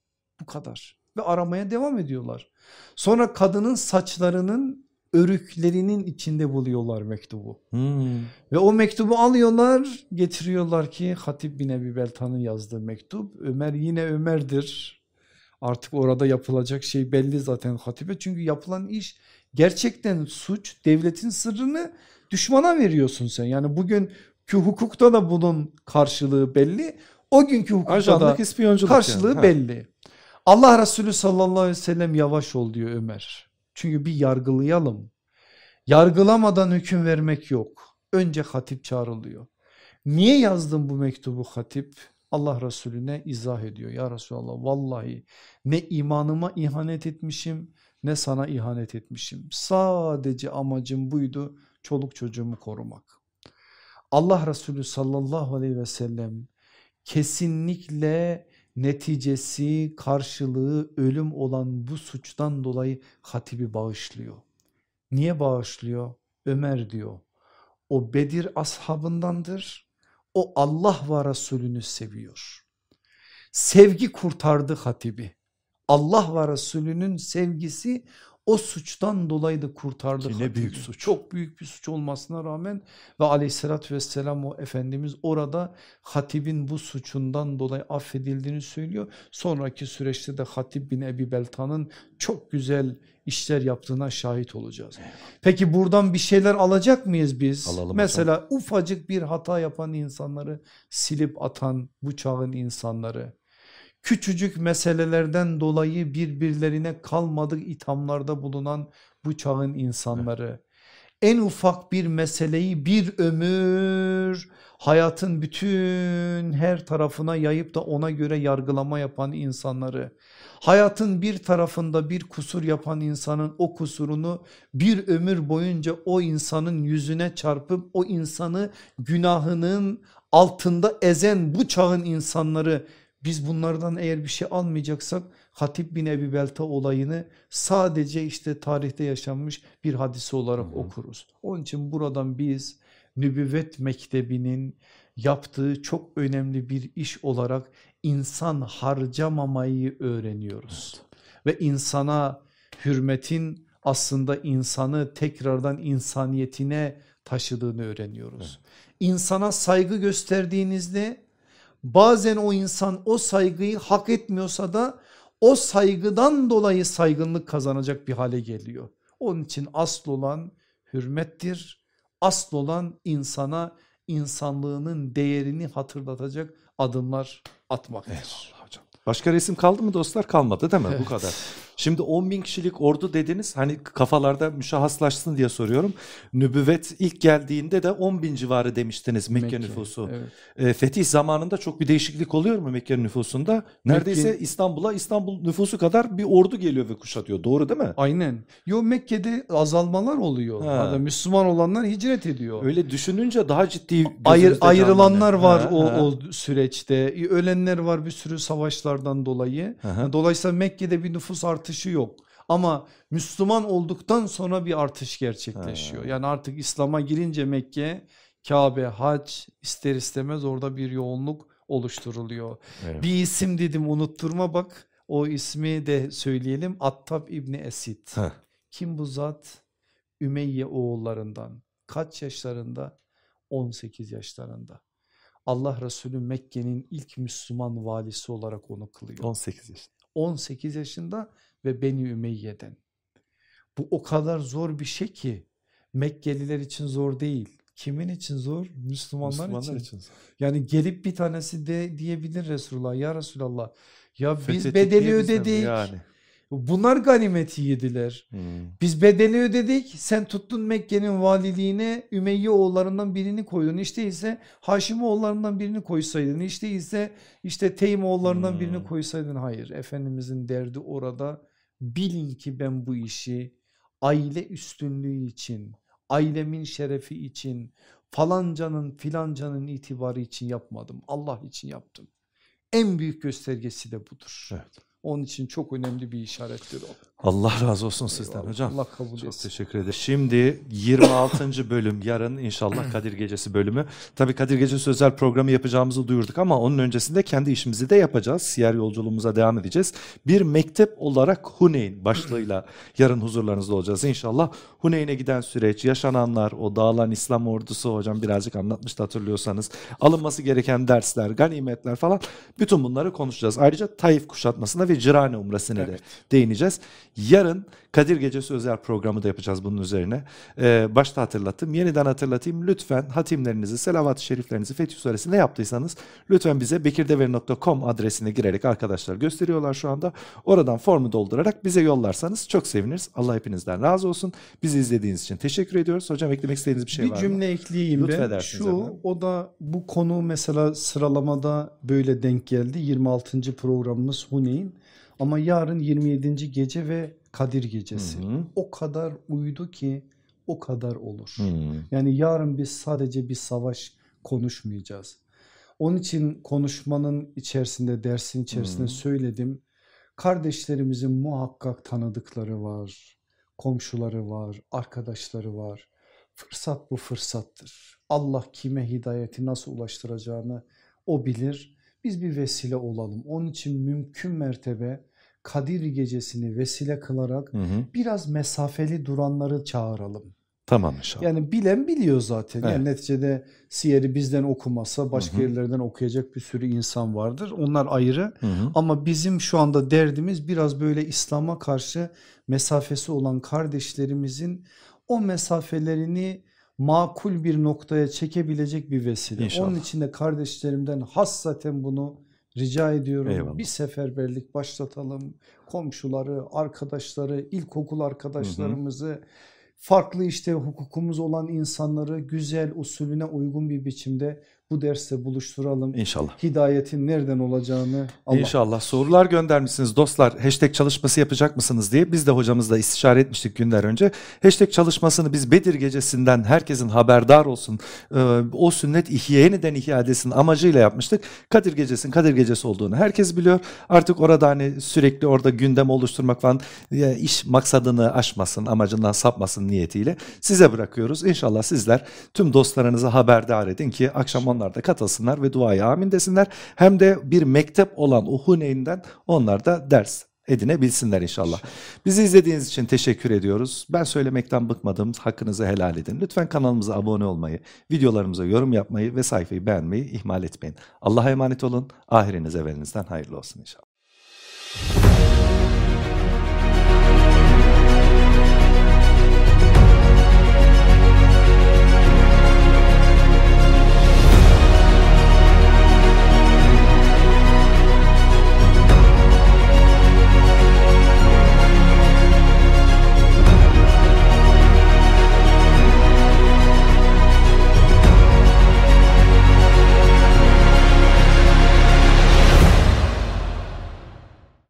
Bu kadar. Ve aramaya devam ediyorlar. Sonra kadının saçlarının örüklerinin içinde buluyorlar mektubu. Hmm. Ve o mektubu alıyorlar getiriyorlar ki Hatip bin Ebi Beltan'ın yazdığı mektup. Ömer yine Ömer'dir. Artık orada yapılacak şey belli zaten Hatip'e çünkü yapılan iş gerçekten suç devletin sırrını düşmana veriyorsun sen. Yani bugünkü hukukta da bunun karşılığı belli. O günkü hukukta Ajanlık da karşılığı yani. Ha. belli. Allah Resulü sallallahu aleyhi ve sellem yavaş ol diyor Ömer. Çünkü bir yargılayalım. Yargılamadan hüküm vermek yok. Önce hatip çağrılıyor. Niye yazdın bu mektubu hatip? Allah Resulüne izah ediyor. Ya Resulallah vallahi ne imanıma ihanet etmişim ne sana ihanet etmişim. Sadece amacım buydu çoluk çocuğumu korumak. Allah Resulü sallallahu aleyhi ve sellem kesinlikle neticesi karşılığı ölüm olan bu suçtan dolayı hatibi bağışlıyor. Niye bağışlıyor? Ömer diyor. O Bedir ashabındandır. O Allah ve Resulünü seviyor. Sevgi kurtardı hatibi. Allah ve Resulünün sevgisi o suçtan dolayı da kurtardı. Ki ne büyük suç. Çok büyük bir suç olmasına rağmen ve aleyhissalatü vesselam o Efendimiz orada hatibin bu suçundan dolayı affedildiğini söylüyor. Sonraki süreçte de Hatib bin Ebi Beltan'ın çok güzel işler yaptığına şahit olacağız. Peki buradan bir şeyler alacak mıyız biz? Alalım hocam. Mesela ufacık bir hata yapan insanları silip atan bu çağın insanları küçücük meselelerden dolayı birbirlerine kalmadık ithamlarda bulunan bu çağın insanları. En ufak bir meseleyi bir ömür hayatın bütün her tarafına yayıp da ona göre yargılama yapan insanları hayatın bir tarafında bir kusur yapan insanın o kusurunu bir ömür boyunca o insanın yüzüne çarpıp o insanı günahının altında ezen bu çağın insanları biz bunlardan eğer bir şey almayacaksak Hatip bin Ebi Belta olayını sadece işte tarihte yaşanmış bir hadise olarak Hı hı. okuruz. Onun için buradan biz nübüvvet mektebinin yaptığı çok önemli bir iş olarak insan harcamamayı öğreniyoruz. Ve insana hürmetin aslında insanı tekrardan insaniyetine taşıdığını öğreniyoruz. İnsana saygı gösterdiğinizde bazen o insan o saygıyı hak etmiyorsa da o saygıdan dolayı saygınlık kazanacak bir hale geliyor. Onun için asıl olan hürmettir. Asıl olan insana insanlığının değerini hatırlatacak adımlar atmaktır. Hocam. Başka resim kaldı mı dostlar? Kalmadı değil mi? Bu Evet. kadar. Şimdi 10 bin kişilik ordu dediniz hani kafalarda müşahhaslaşsın diye soruyorum. Nübüvvet ilk geldiğinde de 10 bin civarı demiştiniz Mekke, nüfusu. Evet. E, fetih zamanında çok bir değişiklik oluyor mu Mekke nüfusunda? Neredeyse Mekke- İstanbul'a İstanbul nüfusu kadar bir ordu geliyor ve kuşatıyor. Doğru değil mi? Aynen. Yo Mekke'de azalmalar oluyor. Ha. Hatta Müslüman olanlar hicret ediyor. Öyle düşününce daha ciddi Ayır, ayrılanlar var Ha, o, ha. o süreçte. Ölenler var bir sürü savaşlardan dolayı. Hı. Dolayısıyla Mekke'de bir nüfus artışı yok. Ama Müslüman olduktan sonra bir artış gerçekleşiyor. Ha. Yani artık İslam'a girince Mekke, Kabe, hac ister istemez orada bir yoğunluk oluşturuluyor. Evet. Bir isim dedim unutturma bak. O ismi de söyleyelim. Attab İbni Esid. Heh. Kim bu zat? Ümeyye oğullarından. Kaç yaşlarında? 18 yaşlarında. Allah Resulü Mekke'nin ilk Müslüman valisi olarak onu kılıyor. 18 yaşında. 18 yaşında ve Beni Ümeyye'den. Bu o kadar zor bir şey ki Mekkeliler için zor değil. Kimin için zor? Müslümanlar, Müslümanlar için. için. Yani gelip bir tanesi de diyebilir Resulullah ya Resulallah ya biz Fethettik bedeli ödedik. Yani. Bunlar ganimeti yediler. Hmm. Biz bedeli ödedik. Sen tuttun Mekke'nin valiliğine Ümeyye oğullarından birini koydun. Hiç değilse Haşim oğullarından birini koysaydın. Hiç değilse işte Teym oğullarından birini Hmm. koysaydın. Hayır Efendimizin derdi orada bilin ki ben bu işi aile üstünlüğü için, ailemin şerefi için, falancanın filancanın itibarı için yapmadım. Allah için yaptım. En büyük göstergesi de budur. Evet. Onun için çok önemli bir işarettir o. Allah razı olsun sizden Eyvallah. hocam. Allah kabul Çok etsin. teşekkür ederim. Şimdi 26. bölüm yarın inşallah Kadir Gecesi bölümü. Tabii Kadir Gecesi özel programı yapacağımızı duyurduk ama onun öncesinde kendi işimizi de yapacağız. Siyer yolculuğumuza devam edeceğiz. Bir mektep olarak Huneyn başlığıyla yarın huzurlarınızda olacağız inşallah. Huneyn'e giden süreç, yaşananlar, o dağılan İslam ordusu hocam birazcık anlatmıştı hatırlıyorsanız. Alınması gereken dersler, ganimetler falan bütün bunları konuşacağız. Ayrıca Taif kuşatmasına ve Cirane Umresi'ne de değineceğiz. Yarın Kadir Gecesi özel programı da yapacağız bunun üzerine. Ee, başta hatırlattım. Yeniden hatırlatayım. Lütfen hatimlerinizi, selavat-ı şeriflerinizi Fetih Suresi ne yaptıysanız lütfen bize bekirdeveri.com adresine girerek arkadaşlar gösteriyorlar şu anda. Oradan formu doldurarak bize yollarsanız çok seviniriz. Allah hepinizden razı olsun. Bizi izlediğiniz için teşekkür ediyoruz. Hocam eklemek istediğiniz bir şey bir var mı? cümle ekleyeyim ben. Şu efendim. o da bu konu mesela sıralamada böyle denk geldi. 26. programımız Huneyn ama yarın 27. gece ve Kadir gecesi. Hı hı. O kadar uydu ki o kadar olur. Hmm. Yani yarın biz sadece bir savaş konuşmayacağız. Onun için konuşmanın içerisinde, dersin içerisinde Hı. söyledim. Kardeşlerimizin muhakkak tanıdıkları var, komşuları var, arkadaşları var. Fırsat bu fırsattır. Allah kime hidayeti nasıl ulaştıracağını o bilir. Biz bir vesile olalım. Onun için mümkün mertebe Kadir gecesini vesile kılarak Hı hı. biraz mesafeli duranları çağıralım. Tamam inşallah. Yani bilen biliyor zaten. Yani Evet. neticede siyeri bizden okumasa başka Hı hı. yerlerden okuyacak bir sürü insan vardır. Onlar ayrı. Hı hı. Ama bizim şu anda derdimiz biraz böyle İslam'a karşı mesafesi olan kardeşlerimizin o mesafelerini makul bir noktaya çekebilecek bir vesile. İnşallah. Onun için de kardeşlerimden hassaten bunu rica ediyorum. Eyvallah. Bir seferberlik başlatalım. Komşuları, arkadaşları, ilkokul arkadaşlarımızı, farklı işte hukukumuz olan insanları güzel usulüne uygun bir biçimde bu derste buluşturalım. İnşallah. Hidayetin nereden olacağını Allah İnşallah sorular göndermişsiniz dostlar hashtag çalışması yapacak mısınız diye biz de hocamızla istişare etmiştik günler önce. Hashtag çalışmasını biz Bedir gecesinden herkesin haberdar olsun e, o sünnet ihya yeniden ihya edilsin amacıyla yapmıştık. Kadir gecesinin Kadir gecesi olduğunu herkes biliyor. Artık orada hani sürekli orada gündem oluşturmak falan iş maksadını aşmasın amacından sapmasın niyetiyle size bırakıyoruz. İnşallah sizler tüm dostlarınızı haberdar edin ki akşam onlar da katılsınlar ve duaya amin desinler. Hem de bir mektep olan o Huneyn'den onlar da ders edinebilsinler inşallah. Bizi izlediğiniz için teşekkür ediyoruz. Ben söylemekten bıkmadım. Hakkınızı helal edin. Lütfen kanalımıza abone olmayı, videolarımıza yorum yapmayı ve sayfayı beğenmeyi ihmal etmeyin. Allah'a emanet olun. Ahiriniz evvelinizden hayırlı olsun inşallah.